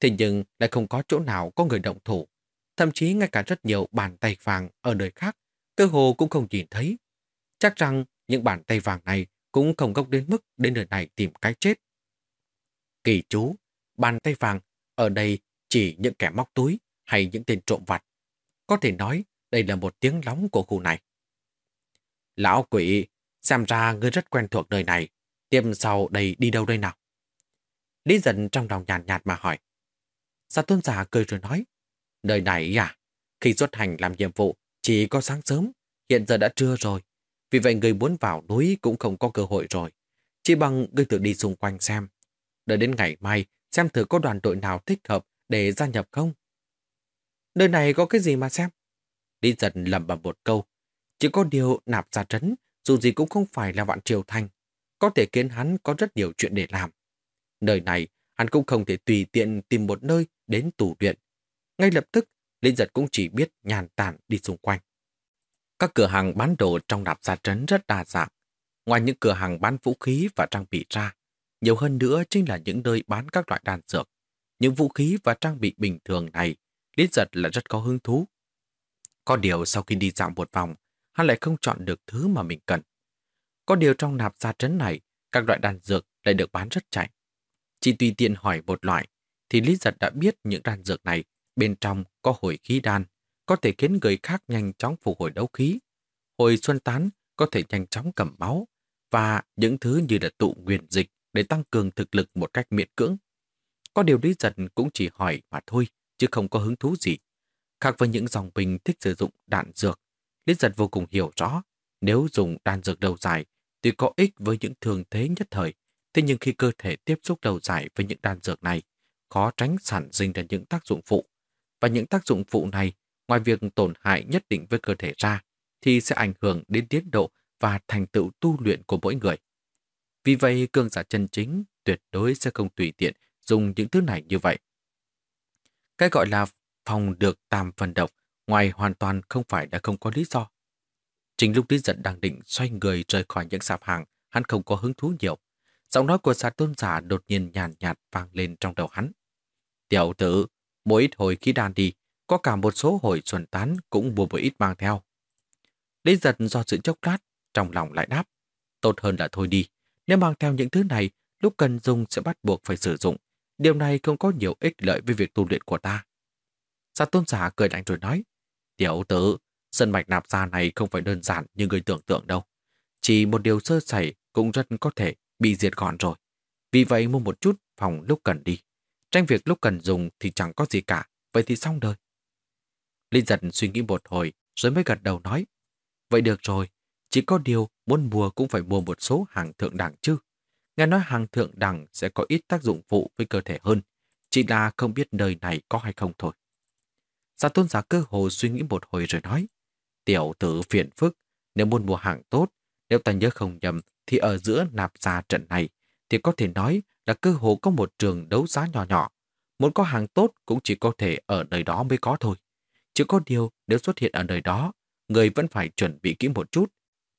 A: Thế nhưng lại không có chỗ nào có người động thủ, thậm chí ngay cả rất nhiều bàn tay vàng ở nơi khác, cơ hồ cũng không nhìn thấy. Chắc rằng những bàn tay vàng này cũng không gốc đến mức đến nơi này tìm cái chết. Kỳ chú, bàn tay vàng ở đây chỉ những kẻ móc túi hay những tên trộm vặt. Có thể nói đây là một tiếng lóng của khu này. Lão quỷ, xem ra ngươi rất quen thuộc nơi này. Tiêm sau đây đi đâu đây nào? Lý dần trong lòng nhàn nhạt, nhạt mà hỏi. Sa tôn giả cười rồi nói. Nơi này à? Khi xuất hành làm nhiệm vụ chỉ có sáng sớm, hiện giờ đã trưa rồi. Vì vậy người muốn vào núi cũng không có cơ hội rồi. Chỉ bằng ngươi tự đi xung quanh xem. Đợi đến ngày mai, xem thử có đoàn đội nào thích hợp để gia nhập không. Nơi này có cái gì mà xem? Lý giật lầm bầm một câu. Chỉ có điều nạp ra trấn, dù gì cũng không phải là vạn triều thành. Có thể khiến hắn có rất nhiều chuyện để làm. Nơi này, hắn cũng không thể tùy tiện tìm một nơi đến tù luyện. Ngay lập tức, Lý giật cũng chỉ biết nhàn tản đi xung quanh. Các cửa hàng bán đồ trong nạp gia trấn rất đa dạng. Ngoài những cửa hàng bán vũ khí và trang bị ra, nhiều hơn nữa chính là những nơi bán các loại đan dược. Những vũ khí và trang bị bình thường này, Lý giật là rất có hứng thú. Có điều sau khi đi dạo một vòng, hắn lại không chọn được thứ mà mình cần. Có điều trong nạp gia trấn này, các loại đan dược lại được bán rất chạy. Chỉ tùy tiện hỏi một loại, thì Lý giật đã biết những đan dược này bên trong có hồi khí đan, có thể khiến người khác nhanh chóng phục hồi đấu khí. Hồi xuân tán có thể nhanh chóng cầm máu, và những thứ như là tụ nguyên dịch để tăng cường thực lực một cách miễn cưỡng. Có điều Lý Giật cũng chỉ hỏi mà thôi, chứ không có hứng thú gì. Khác với những dòng binh thích sử dụng đạn dược, Lý Giật vô cùng hiểu rõ, nếu dùng đạn dược đầu dài tuy có ích với những thường thế nhất thời, thế nhưng khi cơ thể tiếp xúc đầu dài với những đạn dược này, khó tránh sản sinh ra những tác dụng phụ. Và những tác dụng phụ này, ngoài việc tổn hại nhất định với cơ thể ra, thì sẽ ảnh hưởng đến tiến độ và thành tựu tu luyện của mỗi người. Vì vậy, cương giả chân chính tuyệt đối sẽ không tùy tiện dùng những thứ này như vậy. Cái gọi là phòng được tam phần độc ngoài hoàn toàn không phải đã không có lý do. Chính lúc Lý Giận đang định xoay người rời khỏi những sạp hàng, hắn không có hứng thú nhiều. Giọng nói của xà tôn giả đột nhiên nhàn nhạt, vang lên trong đầu hắn. Tiểu tử, mỗi ít hồi khí đàn đi, có cả một số hồi xuân tán cũng mua một ít mang theo. Lý giật do sự chốc lát, trong lòng lại đáp. Tốt hơn là thôi đi, nếu mang theo những thứ này, lúc cần dùng sẽ bắt buộc phải sử dụng. Điều này không có nhiều ích lợi với việc tu luyện của ta. Sa tôn giả cười lạnh rồi nói, Tiểu tử, sân mạch nạp ra này không phải đơn giản như người tưởng tượng đâu. Chỉ một điều sơ sẩy cũng rất có thể bị diệt gọn rồi. Vì vậy mua một chút phòng lúc cần đi. Tranh việc lúc cần dùng thì chẳng có gì cả, vậy thì xong đời. Linh giật suy nghĩ một hồi rồi mới gật đầu nói, vậy được rồi, chỉ có điều muốn mua cũng phải mua một số hàng thượng đẳng chứ. Nghe nói hàng thượng đẳng sẽ có ít tác dụng phụ với cơ thể hơn, chỉ là không biết nơi này có hay không thôi. Giả tôn giả cơ hồ suy nghĩ một hồi rồi nói, tiểu tử phiền phức, nếu muốn mua hàng tốt, nếu ta nhớ không nhầm thì ở giữa nạp gia trận này thì có thể nói là cơ hồ có một trường đấu giá nhỏ nhỏ. Muốn có hàng tốt cũng chỉ có thể ở nơi đó mới có thôi. Chỉ có điều nếu xuất hiện ở nơi đó, người vẫn phải chuẩn bị kỹ một chút,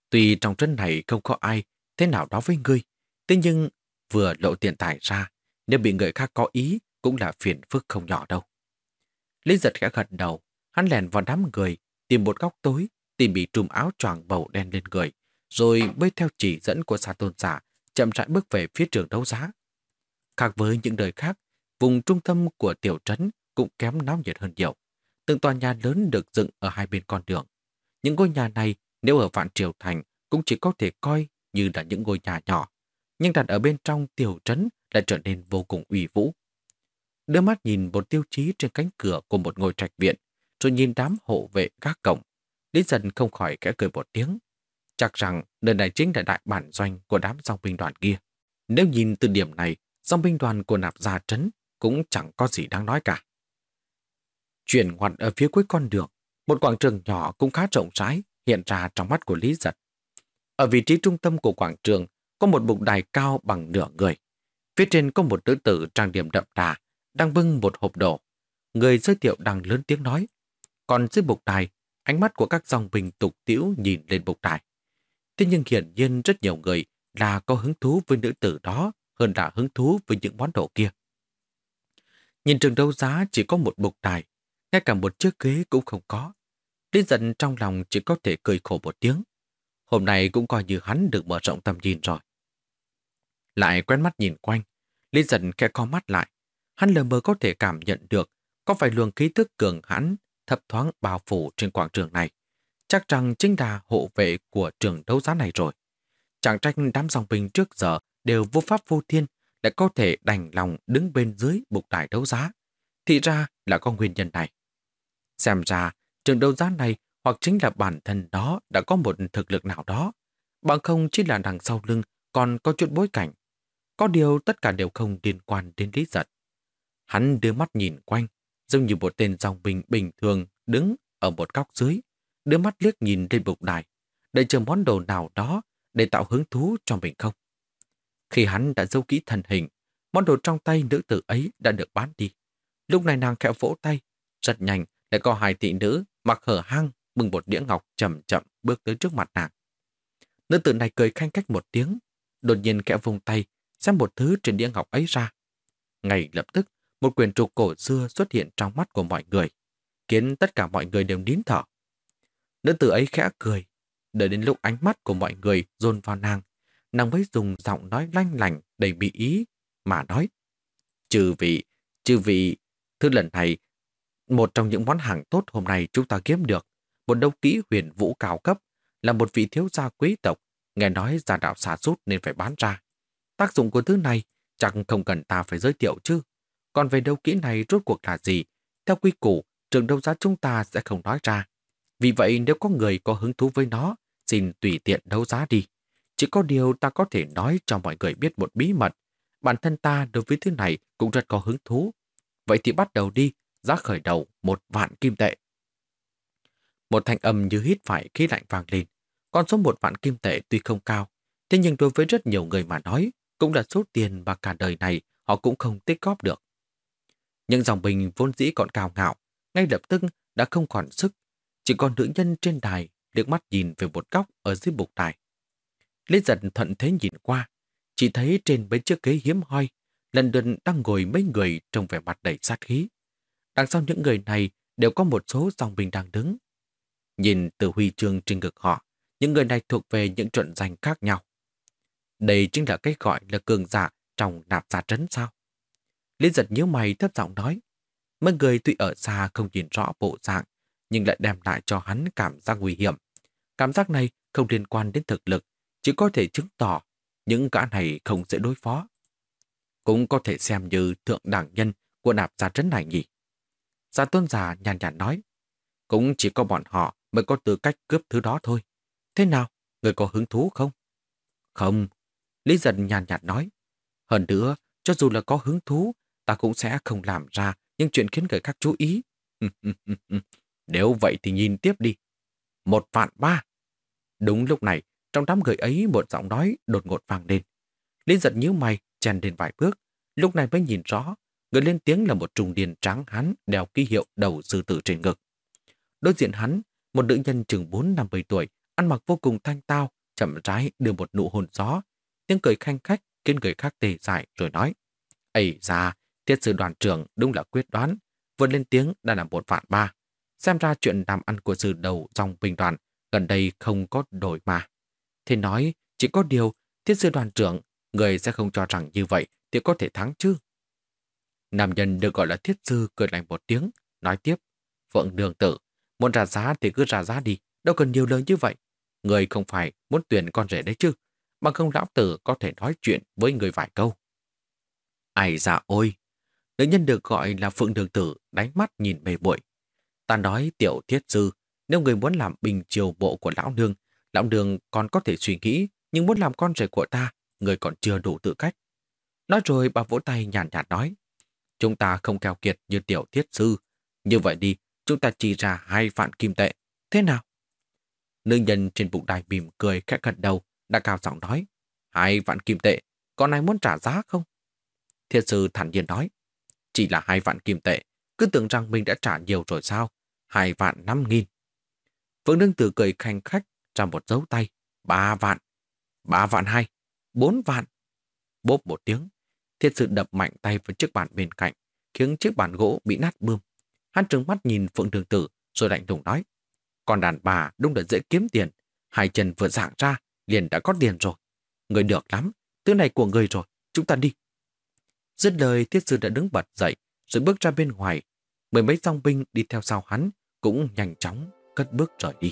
A: Tuy trong trận này không có ai thế nào đó với ngươi, thế nhưng vừa lộ tiền tài ra, nếu bị người khác có ý cũng là phiền phức không nhỏ đâu. Lý giật khẽ gật đầu, hắn lèn vào đám người, tìm một góc tối, tìm bị trùm áo choàng bầu đen lên người, rồi bơi theo chỉ dẫn của xa tôn giả, chậm rãi bước về phía trường đấu giá. Khác với những đời khác, vùng trung tâm của tiểu trấn cũng kém náo nhiệt hơn nhiều. Từng tòa nhà lớn được dựng ở hai bên con đường. Những ngôi nhà này nếu ở Vạn Triều Thành cũng chỉ có thể coi như là những ngôi nhà nhỏ nhưng đặt ở bên trong tiểu trấn lại trở nên vô cùng uy vũ. Đưa mắt nhìn một tiêu chí trên cánh cửa của một ngôi trạch viện, rồi nhìn đám hộ vệ gác cổng. Lý dần không khỏi kẽ cười một tiếng. Chắc rằng nơi này chính là đại bản doanh của đám dòng binh đoàn kia. Nếu nhìn từ điểm này, dòng binh đoàn của nạp gia trấn cũng chẳng có gì đáng nói cả. Chuyển ngoặt ở phía cuối con đường, một quảng trường nhỏ cũng khá rộng rãi hiện ra trong mắt của Lý Giật. Ở vị trí trung tâm của quảng trường có một bục đài cao bằng nửa người. Phía trên có một nữ tử trang điểm đậm đà, đang bưng một hộp đồ. Người giới thiệu đang lớn tiếng nói. Còn dưới bục đài, ánh mắt của các dòng bình tục tiễu nhìn lên bục đài. Thế nhưng hiển nhiên rất nhiều người là có hứng thú với nữ tử đó hơn là hứng thú với những món đồ kia. Nhìn trường đấu giá chỉ có một bục đài, ngay cả một chiếc ghế cũng không có. Lý giận trong lòng chỉ có thể cười khổ một tiếng. Hôm nay cũng coi như hắn được mở rộng tầm nhìn rồi. Lại quen mắt nhìn quanh, Lý dần khẽ co mắt lại. Hắn lờ mờ có thể cảm nhận được có phải luồng khí thức cường hãn thập thoáng bao phủ trên quảng trường này. Chắc rằng chính là hộ vệ của trường đấu giá này rồi. Chẳng trách đám dòng binh trước giờ đều vô pháp vô thiên lại có thể đành lòng đứng bên dưới bục đài đấu giá. Thì ra là có nguyên nhân này. Xem ra, trường đấu giá này hoặc chính là bản thân đó đã có một thực lực nào đó, bằng không chỉ là đằng sau lưng còn có chút bối cảnh. Có điều tất cả đều không liên quan đến lý giật. Hắn đưa mắt nhìn quanh, giống như một tên dòng bình bình thường đứng ở một góc dưới, đưa mắt liếc nhìn lên bục đài, để chờ món đồ nào đó để tạo hứng thú cho mình không. Khi hắn đã giấu kỹ thần hình, món đồ trong tay nữ tử ấy đã được bán đi. Lúc này nàng khẽ vỗ tay, rất nhanh lại có hai thị nữ mặc hở hang bưng một đĩa ngọc chậm chậm bước tới trước mặt nàng. Nữ tử này cười khanh cách một tiếng, đột nhiên kẽ vùng tay, xem một thứ trên đĩa ngọc ấy ra. Ngay lập tức, một quyển trục cổ xưa xuất hiện trong mắt của mọi người, khiến tất cả mọi người đều nín thở. Nữ tử ấy khẽ cười, đợi đến lúc ánh mắt của mọi người dồn vào nàng, nàng mới dùng giọng nói lanh lành đầy bị ý mà nói. Trừ vị, trừ vị, thứ lần này, một trong những món hàng tốt hôm nay chúng ta kiếm được, một đấu kỹ huyền vũ cao cấp, là một vị thiếu gia quý tộc, nghe nói gia đạo xả sút nên phải bán ra. Tác dụng của thứ này chẳng không cần ta phải giới thiệu chứ. Còn về đấu kỹ này rốt cuộc là gì? Theo quy củ, trường đấu giá chúng ta sẽ không nói ra. Vì vậy nếu có người có hứng thú với nó, xin tùy tiện đấu giá đi. Chỉ có điều ta có thể nói cho mọi người biết một bí mật. Bản thân ta đối với thứ này cũng rất có hứng thú. Vậy thì bắt đầu đi, giá khởi đầu một vạn kim tệ. Một thanh âm như hít phải khí lạnh vang lên. Con số một vạn kim tệ tuy không cao, thế nhưng đối với rất nhiều người mà nói, cũng là số tiền mà cả đời này họ cũng không tích góp được. Những dòng bình vốn dĩ còn cao ngạo, ngay lập tức đã không còn sức. Chỉ còn nữ nhân trên đài liếc mắt nhìn về một góc ở dưới bục đài. Lý giật thuận thế nhìn qua, chỉ thấy trên mấy chiếc ghế hiếm hoi, lần lượt đang ngồi mấy người trong vẻ mặt đầy sát khí. Đằng sau những người này đều có một số dòng bình đang đứng. Nhìn từ huy chương trên ngực họ, những người này thuộc về những trận danh khác nhau. Đây chính là cái gọi là cường giả trong nạp giả trấn sao? Lý giật nhíu mày thấp giọng nói. Mấy người tuy ở xa không nhìn rõ bộ dạng, nhưng lại đem lại cho hắn cảm giác nguy hiểm. Cảm giác này không liên quan đến thực lực, chỉ có thể chứng tỏ những gã này không dễ đối phó. Cũng có thể xem như thượng đẳng nhân của nạp giả trấn này nhỉ. Gia tôn giả nhàn nhạt nói, cũng chỉ có bọn họ mới có tư cách cướp thứ đó thôi. Thế nào, người có hứng thú không? Không, Lý giật nhàn nhạt nói. Hơn nữa, cho dù là có hứng thú, ta cũng sẽ không làm ra những chuyện khiến người khác chú ý. Nếu vậy thì nhìn tiếp đi. Một vạn ba. Đúng lúc này, trong đám người ấy một giọng nói đột ngột vang lên. Lý giật nhíu mày, chen lên vài bước. Lúc này mới nhìn rõ, người lên tiếng là một trùng điền trắng hắn đeo ký hiệu đầu sư tử trên ngực. Đối diện hắn, một nữ nhân chừng 4-50 tuổi, ăn mặc vô cùng thanh tao, chậm rãi đưa một nụ hôn gió. Tiếng cười khanh khách khiến người khác tề dại rồi nói. Ây ra, thiết sư đoàn trưởng đúng là quyết đoán. Vừa lên tiếng đã là một vạn ba. Xem ra chuyện làm ăn của sư đầu dòng bình đoàn gần đây không có đổi mà. Thế nói, chỉ có điều, thiết sư đoàn trưởng, người sẽ không cho rằng như vậy thì có thể thắng chứ. Nam nhân được gọi là thiết sư cười lạnh một tiếng, nói tiếp, Phượng đường tử, muốn ra giá thì cứ ra giá đi, đâu cần nhiều lời như vậy. Người không phải muốn tuyển con rể đấy chứ bằng không lão tử có thể nói chuyện với người vài câu. Ai dạ ôi! Nữ nhân được gọi là Phượng Đường Tử đánh mắt nhìn mê bội. Ta nói tiểu thiết sư, nếu người muốn làm bình triều bộ của lão nương, lão nương còn có thể suy nghĩ, nhưng muốn làm con rể của ta, người còn chưa đủ tự cách. Nói rồi bà vỗ tay nhàn nhạt, nhạt nói, chúng ta không keo kiệt như tiểu thiết sư. Như vậy đi, chúng ta chỉ ra hai vạn kim tệ. Thế nào? Nữ nhân trên bụng đài mỉm cười khẽ gật đầu, đã cao giọng nói, hai vạn kim tệ, con ai muốn trả giá không? Thiệt sư thản nhiên nói, chỉ là hai vạn kim tệ, cứ tưởng rằng mình đã trả nhiều rồi sao? Hai vạn năm nghìn. Vương Đương Tử cười khanh khách ra một dấu tay. Ba vạn. Ba vạn hai. Bốn vạn. Bốp một tiếng. Thiệt sự đập mạnh tay vào chiếc bàn bên cạnh, khiến chiếc bàn gỗ bị nát bươm. Hắn trừng mắt nhìn Phượng Đường Tử, rồi lạnh lùng nói. Con đàn bà đúng là dễ kiếm tiền. Hai chân vừa dạng ra, liền đã có tiền rồi. Người được lắm, thứ này của người rồi, chúng ta đi. Dứt lời, thiết sư đã đứng bật dậy, rồi bước ra bên ngoài. Mười mấy song binh đi theo sau hắn, cũng nhanh chóng cất bước rời đi.